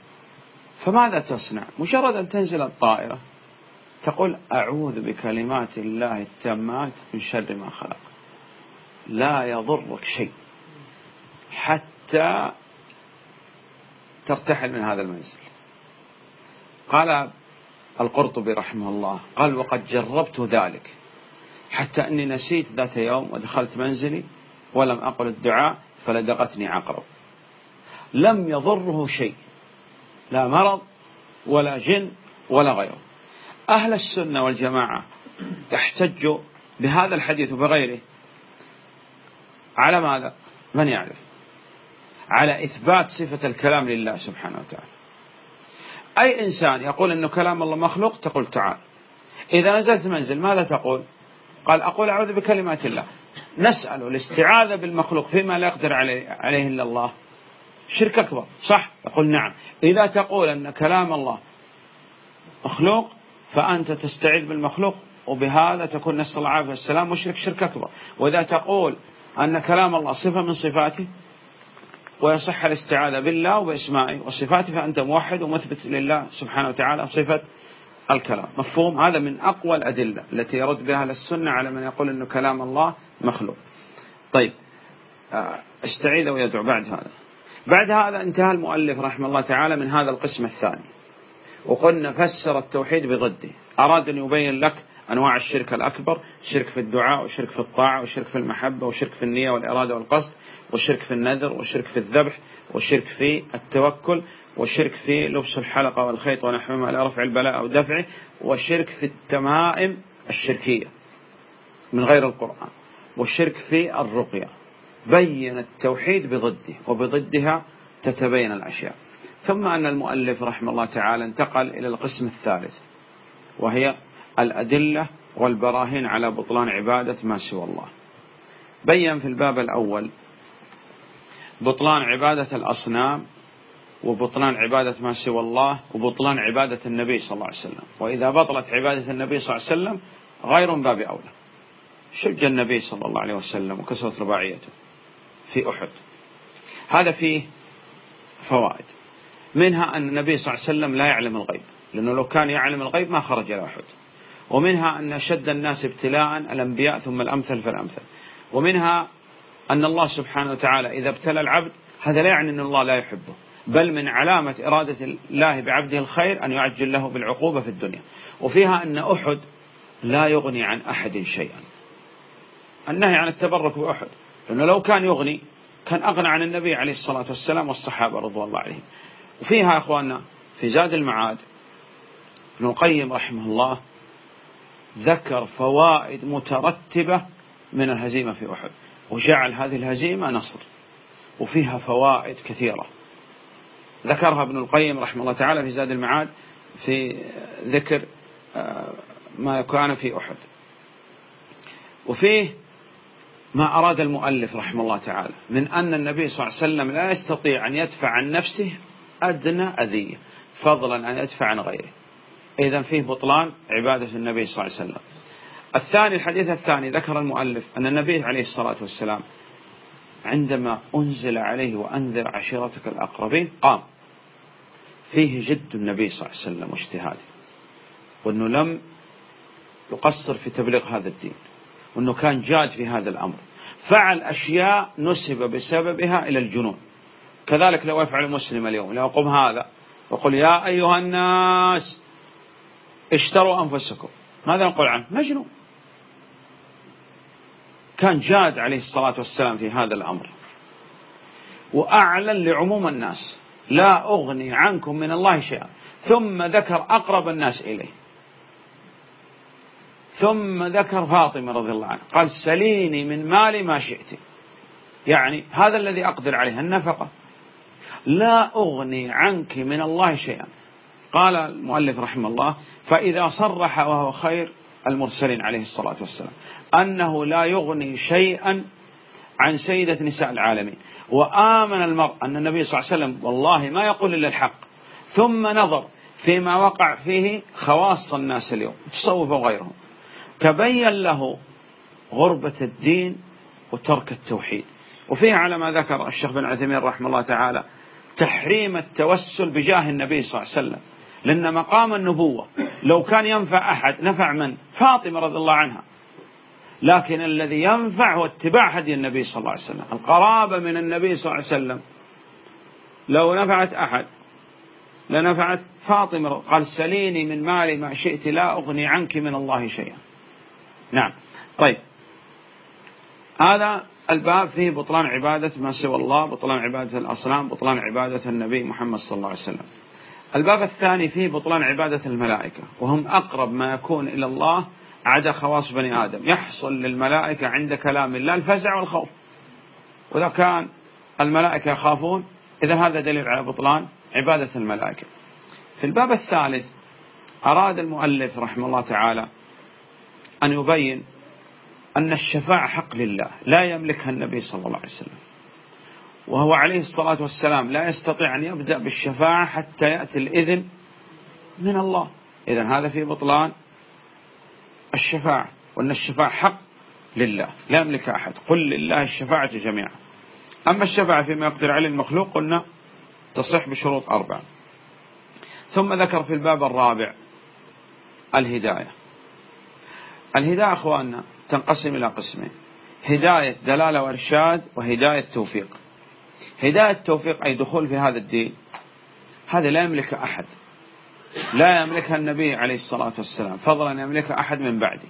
فماذا تصنع؟ مجرد أن تنزل الطائرة تقول أعوذ بكلمات الله التامات من شر ما خلق. لا يضرك شيء حتى ترتحل من هذا المنزل. قال القرطبي رحمه الله قال وقد جربت ذلك حتى أني نسيت ذات يوم ودخلت منزلي ولم أقل الدعاء فلدغتني عقرب لم يضره شيء لا مرض ولا جن ولا غيره أهل السنة والجماعة احتجوا بهذا الحديث وبغيره على ماذا؟ من يعرف؟ على إثبات صفة الكلام لله سبحانه وتعالى أي إنسان يقول أنه كلام الله مخلوق تقول تعال. إذا نزلت منزل ماذا تقول؟ قال أقول أعوذ بكلمات الله. نسأل الاستعاذة بالمخلوق فيما لا يقدر عليه, عليه إلا الله. شرك أكبر صح؟ يقول نعم. إذا تقول أن كلام الله مخلوق فأنت تستعيذ بالمخلوق وبهذا تكون نسأل الله العافية والسلام مشرك شرك أكبر. وإذا تقول أن كلام الله صفة من صفاته ويصح الاستعاذة بالله وبأسمائه وصفاته فأنت موحد ومثبت لله سبحانه وتعالى صفة الكلام. مفهوم؟ هذا من أقوى الأدلة التي يرد بها السنة على من يقول أن كلام الله مخلوق. طيب آه، استعيذ ويدعو. بعد هذا. بعد هذا انتهى المؤلف رحمه الله تعالى من هذا القسم الثاني. وقلنا فسر التوحيد بضده. أراد أن يبين لك أنواع الشرك الأكبر شرك في الدعاء وشرك في الطاعة وشرك في المحبة وشرك في النية والإرادة والقصد. والشرك في النذر والشرك في الذبح والشرك في التوكل والشرك في لبس الحلقة والخيط ونحوهما لرفع البلاء أو دفعه والشرك في التمائم الشركية من غير القرآن والشرك في الرقية. بين التوحيد بضده وبضدها تتبين الأشياء. ثم أن المؤلف رحمه الله تعالى انتقل إلى القسم الثالث وهي الأدلة والبراهين على بطلان عبادة ما سوى الله. بين في الباب الأول بطلان عبادة الأصنام وبطلان عبادة ما سوى الله وبطلان عبادة النبي صلى الله عليه وسلم. وإذا بطلت عبادة النبي صلى الله عليه وسلم غير من باب أولى. شج النبي صلى الله عليه وسلم وكسرت رباعيته في أحد. هذا فيه فوائد. منها أن النبي صلى الله عليه وسلم لا يعلم الغيب لأنه لو كان يعلم الغيب ما خرج إلى أحد. ومنها أن شد الناس ابتلاء الأنبياء ثم الأمثل فالأمثل. ومنها أن الله سبحانه وتعالى إذا ابتلى العبد هذا لا يعني أن الله لا يحبه بل من علامة إرادة الله بعبده الخير أن يعجل له بالعقوبة في الدنيا. وفيها أن أحد لا يغني عن أحد شيئا. النهي عن التبرك بأحد لأنه لو كان يغني كان أغنى عن النبي عليه الصلاة والسلام والصحابة رضوان الله عليهم. وفيها أخواننا في زاد المعاد ابن القيم رحمه الله ذكر فوائد مترتبة من الهزيمة في أحد. وجعل هذه الهزيمة نصر وفيها فوائد كثيرة. ذكرها ابن القيم رحمه الله تعالى في زاد المعاد في ذكر آه، ما كان في أحد. وفيه ما أراد المؤلف رحمه الله تعالى من أن النبي صلى الله عليه وسلم لا يستطيع أن يدفع عن نفسه أدنى أذية فضلا أن يدفع عن غيره. إذا فيه بطلان عبادة النبي صلى الله عليه وسلم. الثاني الحديث الثاني ذكر المؤلف أن النبي عليه الصلاة والسلام عندما أنزل عليه وأنذر عشيرتك الأقربين قام. فيه جد النبي صلى الله عليه وسلم واجتهاده. وأنه لم يقصر في تبليغ هذا الدين. وأنه كان جاد في هذا الأمر. فعل أشياء نسب بسببها إلى الجنون. كذلك لو يفعل المسلم اليوم لو يقوم هذا وقل يا أيها الناس اشتروا أنفسكم. ماذا نقول عنه؟ مجنون كان جاد عليه الصلاة والسلام في هذا الأمر. وأعلن لعموم الناس لا أغني عنكم من الله شيئا. ثم ذكر أقرب الناس إليه. ثم ذكر فاطمة رضي الله عنها. قال سليني من مالي ما شئت. يعني هذا الذي أقدر عليه النفقة. لا أغني عنك من الله شيئا. قال المؤلف رحمه الله فإذا صرح وهو خير المرسلين عليه الصلاة والسلام. أنه لا يغني شيئا عن سيدة نساء العالمين. وآمن المرء أن النبي صلى الله عليه وسلم والله ما يقول إلا الحق. ثم نظر فيما وقع فيه خواص الناس اليوم تصوف وغيرهم تبين له غربة الدين وترك التوحيد. وفيه على ما ذكر الشيخ بن عثيمين رحمه الله تعالى تحريم التوسل بجاه النبي صلى الله عليه وسلم. لأن مقام النبوة لو كان ينفع أحد نفع من؟ فاطمة رضي الله عنها. لكن الذي ينفع هو اتباع هدي النبي صلى الله عليه وسلم. القرابة من النبي صلى الله عليه وسلم. لو نفعت أحد لنفعت فاطمة قال سليني من مالي ما شئت لا أغني عنك من الله شيئا. نعم. طيب. هذا الباب فيه بطلان عبادة ما سوى الله بطلان عبادة الأصنام بطلان عبادة النبي محمد صلى الله عليه وسلم. الباب الثاني فيه بطلان عبادة الملائكة وهم أقرب ما يكون إلى الله عدا خواص بني آدم. يحصل للملائكة عند كلام الله الفزع والخوف. وإذا كان الملائكة يخافون إذا هذا دليل على بطلان عبادة الملائكة. في الباب الثالث أراد المؤلف رحمه الله تعالى أن يبين أن الشفاعة حق لله لا يملكها النبي صلى الله عليه وسلم. وهو عليه الصلاة والسلام لا يستطيع أن يبدأ بالشفاعة حتى يأتي الإذن من الله. إذا هذا في بطلان الشفاعة وأن الشفاعة حق لله لا يملك أحد. قل لله الشفاعة جميعا. أما الشفاعة فيما يقدر عليه المخلوق قلنا تصح بشروط أربعة. ثم ذكر في الباب الرابع الهداية. الهداية أخواننا تنقسم إلى قسمين. هداية دلالة وإرشاد وهداية توفيق. هداية توفيق أي دخول في هذا الدين هذا لا يملك أحد. لا يملكها النبي عليه الصلاة والسلام. فضلا يملكها أحد من بعده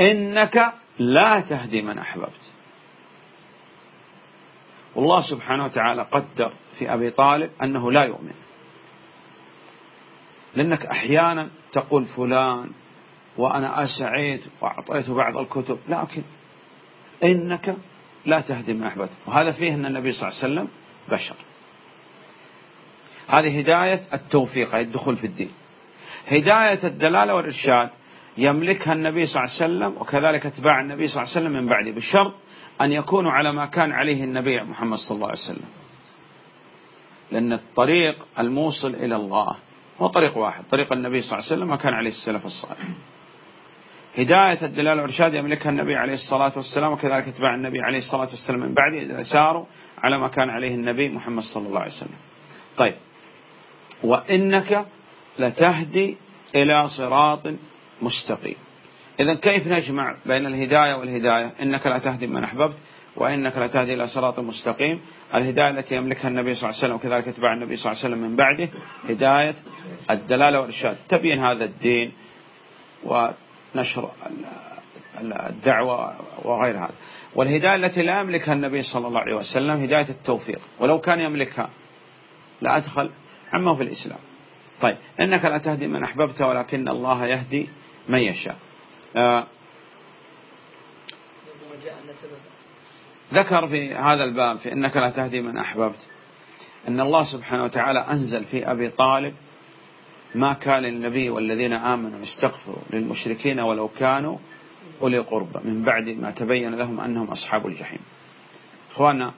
إنك لا تهدي من أحببت. والله سبحانه وتعالى قدر في أبي طالب أنه لا يؤمن. لأنك أحيانا تقول فلان وأنا أسعيت وأعطيته بعض الكتب لكن إنك لا تهدي من أحببت. وهذا فيه أن النبي صلى الله عليه وسلم بشر. هذه هداية التوفيق أي الدخول في الدين. هداية الدلالة والإرشاد يملكها النبي صلى الله عليه وسلم وكذلك اتباع النبي صلى الله عليه وسلم من بعده بالشرط أن يكونوا على ما كان عليه النبي محمد صلى الله عليه وسلم. لأن الطريق الموصل إلى الله هو طريق واحد طريق النبي صلى الله عليه وسلم ما كان عليه السلف الصالح. هداية الدلالة والإرشاد يملكها النبي عليه الصلاة والسلام وكذلك اتباع النبي عليه الصلاة والسلام من بعده إذا ساروا على ما كان عليه النبي محمد صلى الله عليه وسلم. طيب. وإنك لتهدي إلى صراط مستقيم. إذا كيف نجمع بين الهداية والهداية؟ إنك لا تهدي من أحببت وإنك لا تهدي إلى صراط مستقيم. الهداية التي يملكها النبي صلى الله عليه وسلم وكذلك اتباع النبي صلى الله عليه وسلم من بعده هداية الدلالة والإرشاد. تبين هذا الدين ونشر الدعوة وغير هذا. والهداية التي لا يملكها النبي صلى الله عليه وسلم هداية التوفيق. ولو كان يملكها لأدخل عمه في الإسلام. طيب إنك لا تهدي من أحببت ولكن الله يهدي من يشاء. آه ذكر في هذا الباب في إنك لا تهدي من أحببت. أن الله سبحانه وتعالى أنزل في أبي طالب ما كان للنبي والذين آمنوا يستغفروا للمشركين ولو كانوا أولي قربى من بعد ما تبين لهم أنهم أصحاب الجحيم. إخوانا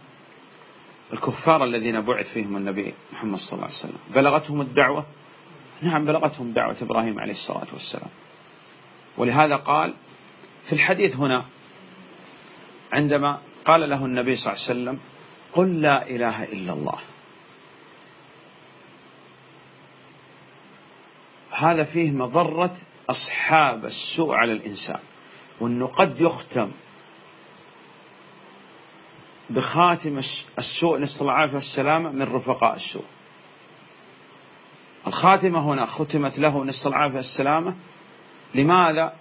الكفار الذين بعث فيهم النبي محمد صلى الله عليه وسلم بلغتهم الدعوة نعم بلغتهم دعوة إبراهيم عليه الصلاة والسلام. ولهذا قال في الحديث هنا عندما قال له النبي صلى الله عليه وسلم قل لا إله إلا الله. هذا فيه مضرة أصحاب السوء على الإنسان وأنه قد يختم بخاتم السوء نسأل الله العافية والسلامة من رفقاء السوء. الخاتمة هنا ختمت له نسأل العافية والسلامة. لماذا؟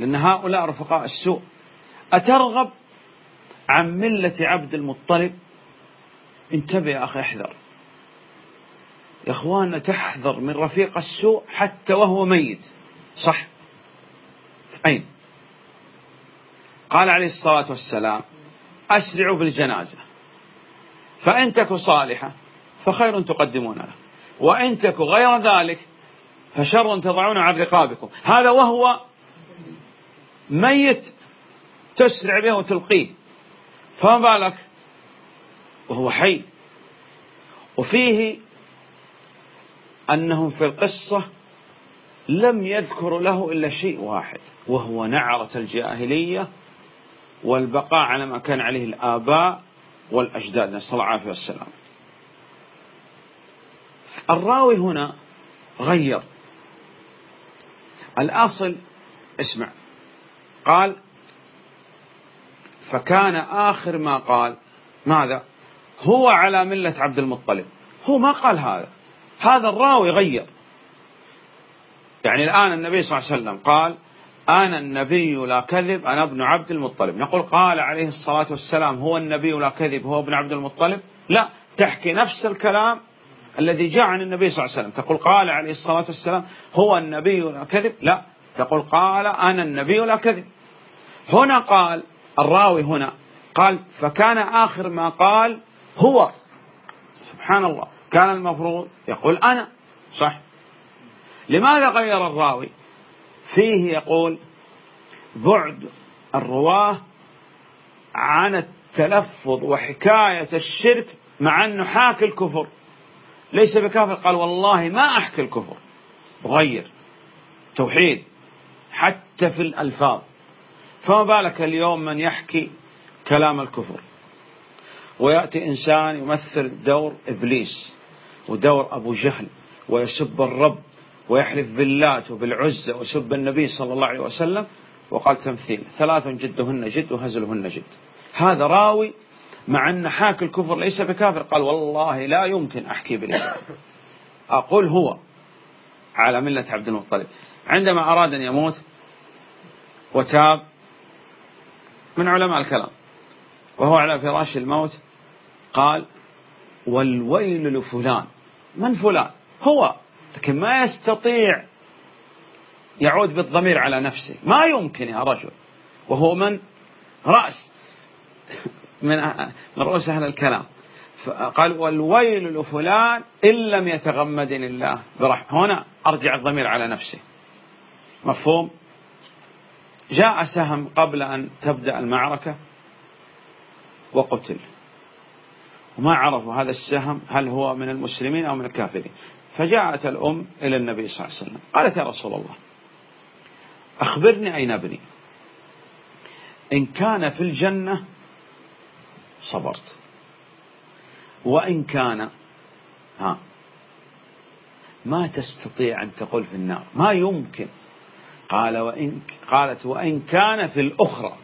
لأن هؤلاء رفقاء السوء. أترغب عن ملة عبد المطلب؟ انتبه يا أخي احذر. يا أخواننا تحذر من رفيق السوء حتى وهو ميت. صح؟ أين؟ قال عليه الصلاة والسلام أسرعوا بالجنازة. فإن تك صالحة فخير تقدمون له. وإن تك غير ذلك فشر تضعون عن رقابكم. هذا وهو ميت تسرع به وتلقيه. فما بالك؟ وهو حي. وفيه أنهم في القصة لم يذكروا له إلا شيء واحد وهو نعرة الجاهلية والبقاء على ما كان عليه الآباء والأجداد. نسأل الله العافية والسلام. الراوي هنا غير. الأصل اسمع. قال فكان آخر ما قال ماذا؟ هو على ملة عبد المطلب. هو ما قال هذا. هذا الراوي غير. يعني الآن النبي صلى الله عليه وسلم قال أنا النبي لا كذب أنا ابن عبد المطلب. نقول قال عليه الصلاة والسلام هو النبي لا كذب هو ابن عبد المطلب؟ لا. تحكي نفس الكلام الذي جاء عن النبي صلى الله عليه وسلم. تقول قال عليه الصلاة والسلام هو النبي لا كذب لا. تقول قال أنا النبي لا كذب هنا قال الراوي هنا قال فكان آخر ما قال هو. سبحان الله. كان المفروض يقول أنا. صح. لماذا غير الراوي؟ فيه يقول بعد الرواة عن التلفظ وحكاية الشرك مع أنه حاكي الكفر. ليس بكافر. قال والله ما أحكي الكفر. غير توحيد حتى في الألفاظ. فما بالك اليوم من يحكي كلام الكفر؟ ويأتي إنسان يمثل دور إبليس ودور أبو جهل ويسب الرب ويحلف باللات وبالعزة وسب النبي صلى الله عليه وسلم. وقال تمثيل ثلاث جدهن جد وهزلهن جد. هذا راوي مع أن حاكي الكفر ليس بكافر. قال والله لا يمكن أحكي بالإسلام. أقول هو على ملة عبد المطلب. عندما أراد أن يموت وتاب من علماء الكلام وهو على فراش الموت قال والويل لفلان. من فلان؟ هو. لكن ما يستطيع يعود بالضمير على نفسه. ما يمكن يا رجل. وهو من؟ رأس. من من رؤوس أهل الكلام. قال والويل لفلان إن لم يتغمدني الله. برحمة هنا أرجع الضمير على نفسه مفهوم؟ جاء سهم قبل أن تبدأ المعركة وقتل. وما عرفوا هذا السهم هل هو من المسلمين أو من الكافرين. فجاءت الأم إلى النبي صلى الله عليه وسلم. قالت يا رسول الله أخبرني أين ابني؟ إن كان في الجنة صبرت. وإن كان ها ما تستطيع أن تقول في النار ما يمكن. قال وإن قالت وإن كان في الأخرى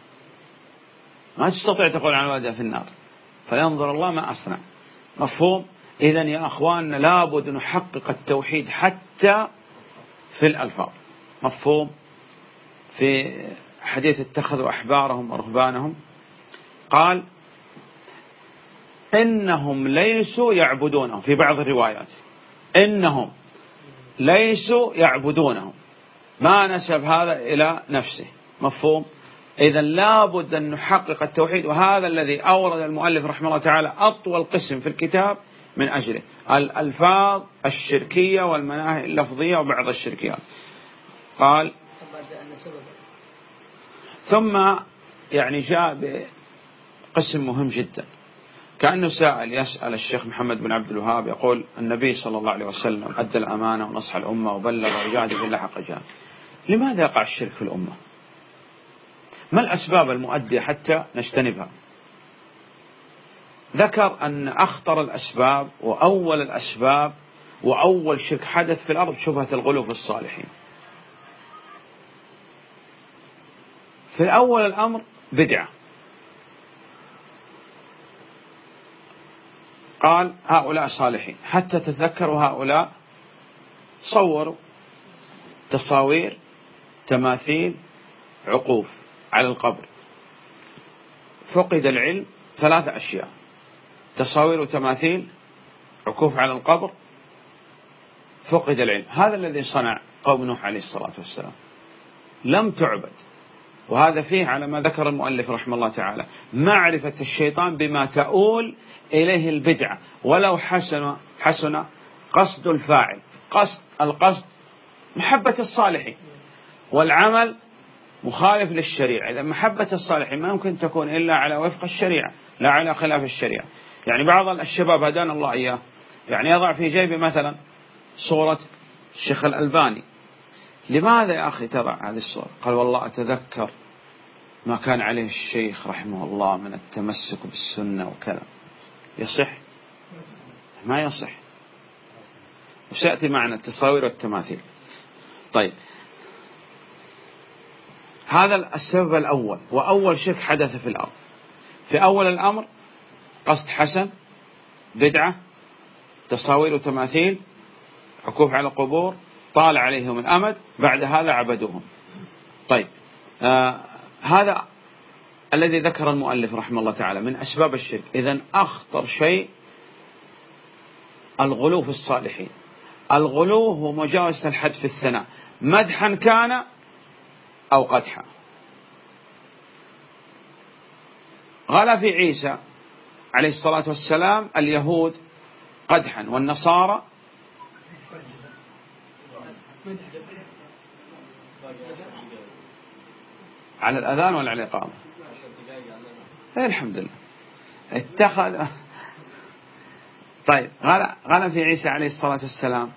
ما تستطيع تقول عن ولدها في النار. فينظر الله ما أصنع. مفهوم؟ إذا يا أخواننا لابد نحقق التوحيد حتى في الألفاظ. مفهوم؟ في حديث اتخذوا أحبارهم ورهبانهم. قال إنهم ليسوا يعبدونهم. في بعض الروايات. إنهم ليسوا يعبدونهم. ما نسب هذا إلى نفسه. مفهوم؟ إذا لابد أن نحقق التوحيد وهذا الذي أورد المؤلف رحمه الله تعالى أطول قسم في الكتاب من أجله. الألفاظ الشركية والمناهي اللفظية وبعض الشركيات. قال ثم يعني جاء بقسم مهم جدا. كأنه سائل يسأل الشيخ محمد بن عبد الوهاب يقول النبي صلى الله عليه وسلم أدى الأمانة ونصح الأمة وبلغ وجاهد في حق جهاد لماذا يقع الشرك في الأمة؟ ما الأسباب المؤدية حتى نجتنبها؟ ذكر أن أخطر الأسباب وأول الأسباب وأول شرك حدث في الأرض شبهة الغلو في الصالحين. في الأول الأمر بدعة. قال هؤلاء صالحين حتى تتذكروا هؤلاء صوروا تصاوير تماثيل عقوف على القبر. فقد العلم ثلاث أشياء تصاوير وتماثيل عكوف على القبر. فقد العلم. هذا الذي صنع قوم نوح عليه الصلاة والسلام. لم تعبد. وهذا فيه على ما ذكر المؤلف رحمه الله تعالى. معرفة الشيطان بما تؤول إليه البدعة ولو حسن حسن قصد الفاعل. قصد القصد محبة الصالحين والعمل مخالف للشريعة. إذا محبة الصالحين ما يمكن تكون إلا على وفق الشريعة لا على خلاف الشريعة. يعني بعض الشباب هدانا الله إياه. يعني يضع في جيبه مثلا صورة الشيخ الألباني. لماذا يا أخي تضع هذه الصورة؟ قال والله أتذكر ما كان عليه الشيخ رحمه الله من التمسك بالسنة وكذا. يصح؟ ما يصح. وسيأتي معنا التصاوير والتماثيل. طيب. هذا السبب الأول وأول شرك حدث في الأرض. في أول الأمر قصد حسن بدعة تصاوير وتماثيل عكوف على القبور طال عليهم الأمد بعد هذا عبدوهم. طيب. آه هذا الذي ذكر المؤلف رحمه الله تعالى من أسباب الشرك. إذا أخطر شيء الغلو في الصالحين. الغلو هو مجاوزة الحد في الثناء. مدحا كان أو قدحا. غلا في عيسى عليه الصلاة والسلام اليهود قدحا والنصارى على الأذان ولا على الإقامة؟ إيه الحمد لله. اتخذ طيب غلا في عيسى عليه الصلاة والسلام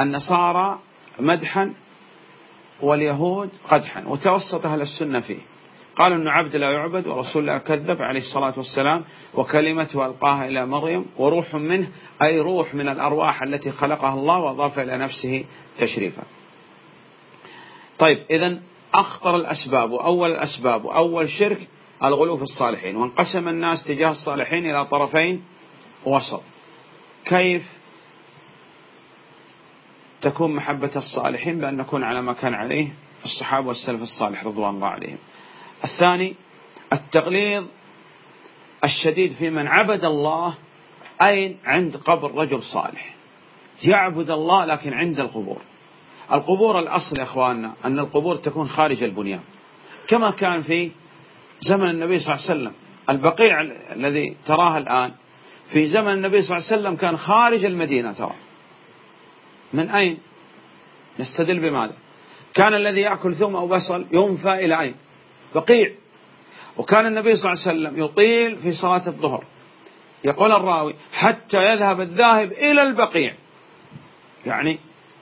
النصارى مدحا واليهود قدحا وتوسط أهل السنة فيه. قالوا أن عبد لا يعبد ورسول لا كذب عليه الصلاة والسلام وكلمته ألقاها إلى مريم وروح منه أي روح من الأرواح التي خلقها الله وأضاف إلى نفسه تشريفا. طيب إذا أخطر الأسباب وأول الأسباب وأول شرك الغلو في الصالحين وانقسم الناس تجاه الصالحين إلى طرفين وسط. كيف تكون محبة الصالحين بأن نكون على ما كان عليه الصحابة والسلف الصالح رضوان الله عليهم؟ الثاني التغليظ الشديد في من عبد الله أين عند قبر رجل صالح. يعبد الله لكن عند القبور. القبور الأصل يا أخواننا أن القبور تكون خارج البنيان كما كان في زمن النبي صلى الله عليه وسلم. البقيع الذي تراه الآن في زمن النبي صلى الله عليه وسلم كان خارج المدينة ترى من أين؟ نستدل بماذا؟ كان الذي يأكل ثوم أو بصل ينفى إلى أين؟ بقيع. وكان النبي صلى الله عليه وسلم يطيل في صلاة الظهر. يقول الراوي حتى يذهب الذاهب إلى البقيع. يعني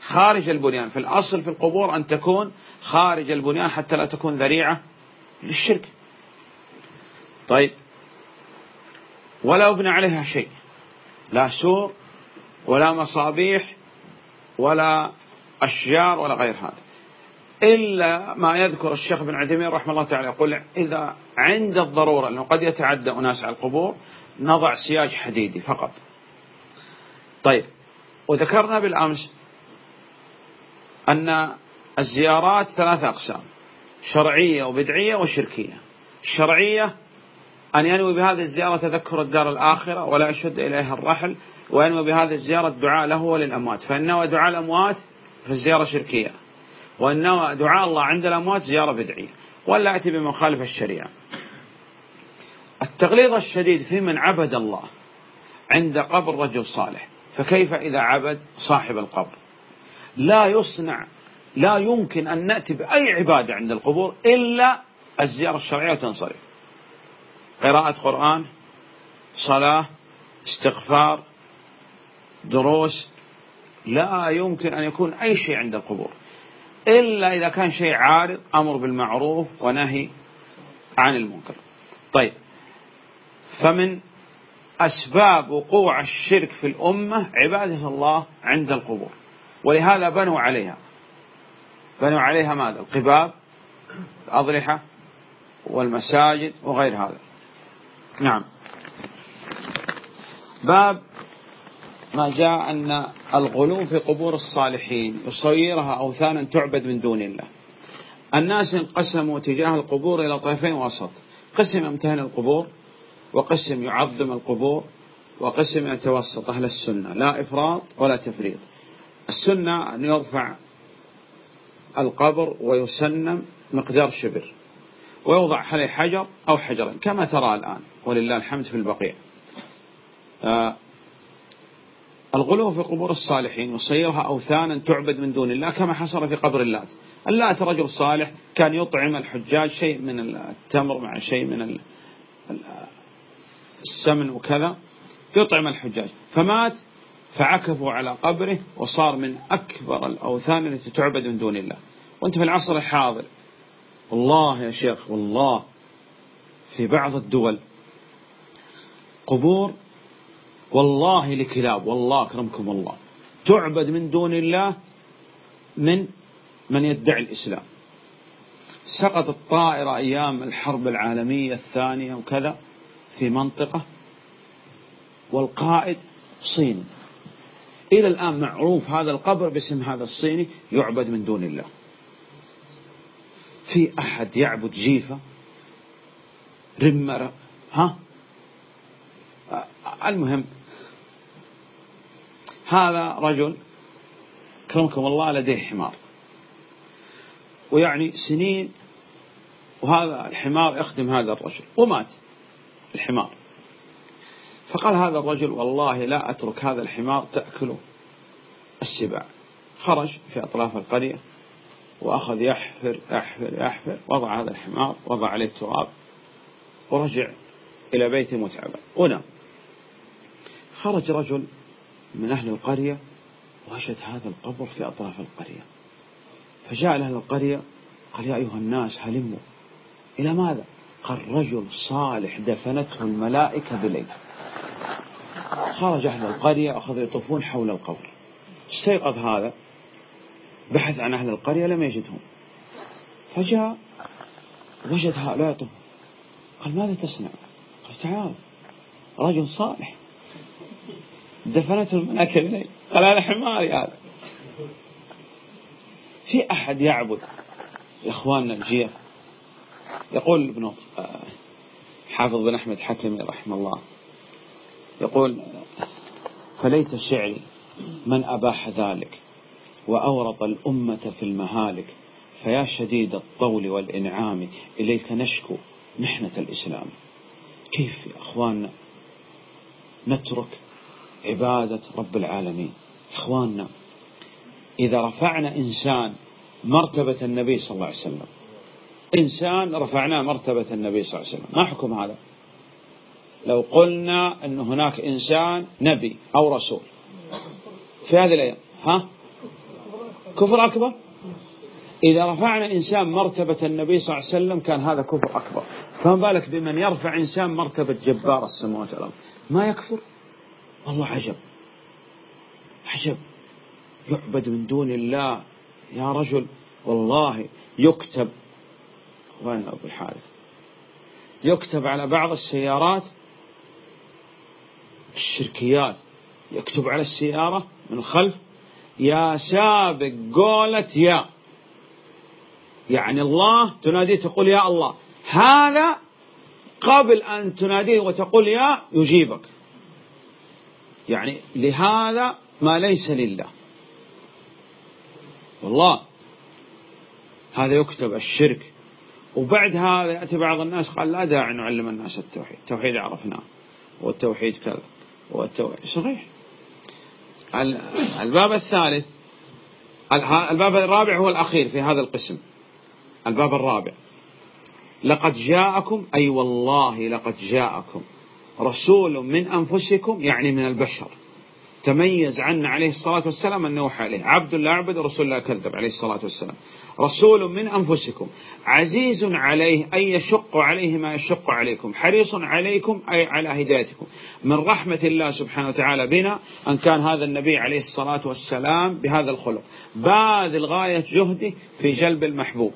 خارج البنيان في الأصل في القبور أن تكون خارج البنيان حتى لا تكون ذريعة للشرك. طيب. ولا يبنى عليها شيء. لا سور ولا مصابيح ولا أشجار ولا غير هذا. إلا ما يذكر الشيخ بن عثيمين رحمه الله تعالى يقول إذا عند الضرورة أنه قد يتعدى أناس على القبور نضع سياج حديدي فقط. طيب. وذكرنا بالأمس أن الزيارات ثلاثة أقسام شرعية وبدعية وشركية. الشرعية أن ينوي بهذه الزيارة تذكر الدار الآخرة ولا يشد إليها الرحل وينوي بهذه الزيارة الدعاء له وللأموات. فإن نوى دعاء الأموات فالزيارة شركية وإن نوى دعاء الله عند الأموات زيارة بدعية ولا يأتي بمخالف الشريعة. التغليظ الشديد في من عبد الله عند قبر رجل صالح فكيف إذا عبد صاحب القبر؟ لا يصنع لا يمكن أن نأتي بأي عبادة عند القبور إلا الزيارة الشرعية وتنصرف. قراءة قرآن صلاة استغفار دروس لا يمكن أن يكون أي شيء عند القبور. إلا إذا كان شيء عارض أمر بالمعروف ونهي عن المنكر. طيب فمن أسباب وقوع الشرك في الأمة عبادة الله عند القبور. ولهذا بنوا عليها. بنوا عليها ماذا؟ القباب الأضرحة والمساجد وغير هذا. نعم. باب ما جاء أن الغلو في قبور الصالحين يصيرها أوثانا تعبد من دون الله. الناس انقسموا تجاه القبور إلى طيفين وسط. قسم يمتهن القبور وقسم يعظم القبور وقسم يتوسط أهل السنة. لا إفراط ولا تفريط. السنة أن يرفع القبر ويسنم مقدار شبر ويوضع عليه حجر أو حجرين كما ترى الآن ولله الحمد في البقيع. آه الغلو في قبور الصالحين وصيرها أوثانا تعبد من دون الله كما حصل في قبر اللات. اللات رجل صالح كان يطعم الحجاج شيء من التمر مع شيء من السمن وكذا يطعم الحجاج. فمات فعكفوا على قبره وصار من أكبر الأوثان التي تعبد من دون الله. وأنت في العصر الحاضر. والله يا شيخ والله. في بعض الدول. قبور والله لكلاب والله أكرمكم الله. تعبد من دون الله من من يدعي الإسلام. سقطت طائرة أيام الحرب العالمية الثانية وكذا في منطقة والقائد صيني. إلى الآن معروف هذا القبر باسم هذا الصيني يعبد من دون الله. في أحد يعبد جيفة رمرة ها؟ المهم هذا رجل كرمكم الله لديه حمار. ويعني سنين وهذا الحمار يخدم هذا الرجل ومات الحمار. فقال هذا الرجل والله لا أترك هذا الحمار تأكله السباع خرج في أطراف القرية وأخذ يحفر يحفر يحفر وضع هذا الحمار وضع عليه التراب ورجع إلى بيته متعبا ونام خرج رجل من أهل القرية وجد هذا القبر في أطراف القرية. فجاء أهل القرية قال يا أيها الناس هلموا. إلى ماذا؟ قال رجل صالح دفنته الملائكة بليل خرج أهل القرية أخذوا يطوفون حول القبر. استيقظ هذا بحث عن أهل القرية لم يجدهم. فجاء وجد هؤلاء. يطوف قال ماذا تصنع؟ قال تعال رجل صالح. دفنته الملائكة إليه. قال أنا حماري هذا. في أحد يعبد إخواننا الجير يقول ابن حافظ بن أحمد حكمي رحمه الله. يقول فليت شعري من أباح ذلك وأورط الأمة في المهالك فيا شديد الطول والإنعام إليك نشكو محنة الإسلام. كيف يا أخواننا نترك عبادة رب العالمين؟ إخواننا إذا رفعنا إنسان مرتبة النبي صلى الله عليه وسلم إنسان رفعناه مرتبة النبي صلى الله عليه وسلم ما حكم هذا؟ لو قلنا أن هناك إنسان نبي أو رسول. في هذه الأيام ها؟ كفر أكبر؟ إذا رفعنا إنسان مرتبة النبي صلى الله عليه وسلم كان هذا كفر أكبر. فما بالك بمن يرفع إنسان مرتبة جبار السماوات والأرض؟ ما يكفر؟ والله عجب. عجب. يعبد من دون الله. يا رجل والله يكتب وين أبو الحارث يكتب على بعض السيارات الشركيات. يكتب على السيارة من الخلف يا سابق قولة يا. يعني الله تناديه تقول يا الله. هذا قبل أن تناديه وتقول يا يجيبك. يعني لهذا ما ليس لله. والله هذا يكتب الشرك. وبعد هذا يأتي بعض الناس قال لا داعي نعلم الناس التوحيد. التوحيد عرفناه والتوحيد كذا. والتوحيد صحيح. الباب الثالث الباب الرابع هو الأخير في هذا القسم. الباب الرابع. لقد جاءكم أي والله لقد جاءكم رسول من أنفسكم يعني من البشر. تميز عنا عليه الصلاة والسلام أنه عليه. عبد لا عبد رسول الله كذب عليه الصلاة والسلام. رسول من أنفسكم. عزيز عليه أي يشق عليه ما يشق عليكم. حريص عليكم أي على هدايتكم. من رحمة الله سبحانه وتعالى بنا أن كان هذا النبي عليه الصلاة والسلام بهذا الخلق. باذل غاية جهده في جلب المحبوب.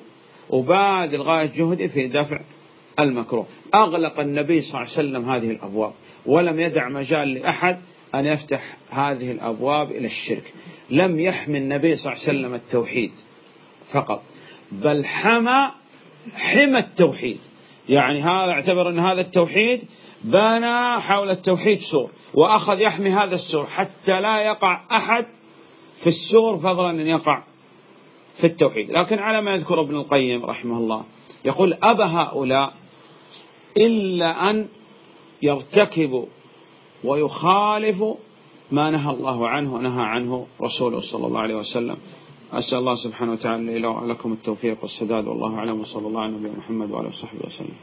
وباذل غاية جهده في دفع المكروه. أغلق النبي صلى الله عليه وسلم هذه الأبواب. ولم يدع مجال لأحد أن يفتح هذه الأبواب إلى الشرك. لم يحمي النبي صلى الله عليه وسلم التوحيد فقط بل حمى حمى التوحيد. يعني هذا اعتبر أن هذا التوحيد بنى حول التوحيد سور وأخذ يحمي هذا السور حتى لا يقع أحد في السور فضلا أن يقع في التوحيد. لكن على ما يذكر ابن القيم رحمه الله يقول أبى هؤلاء إلا أن يرتكبوا ويخالف ما نهى الله عنه ونهى عنه رسوله صلى الله عليه وسلم. أسأل الله سبحانه وتعالى لكم التوفيق والسداد والله أعلم وصلى الله على نبينا محمد وعلى صحبه وسلم.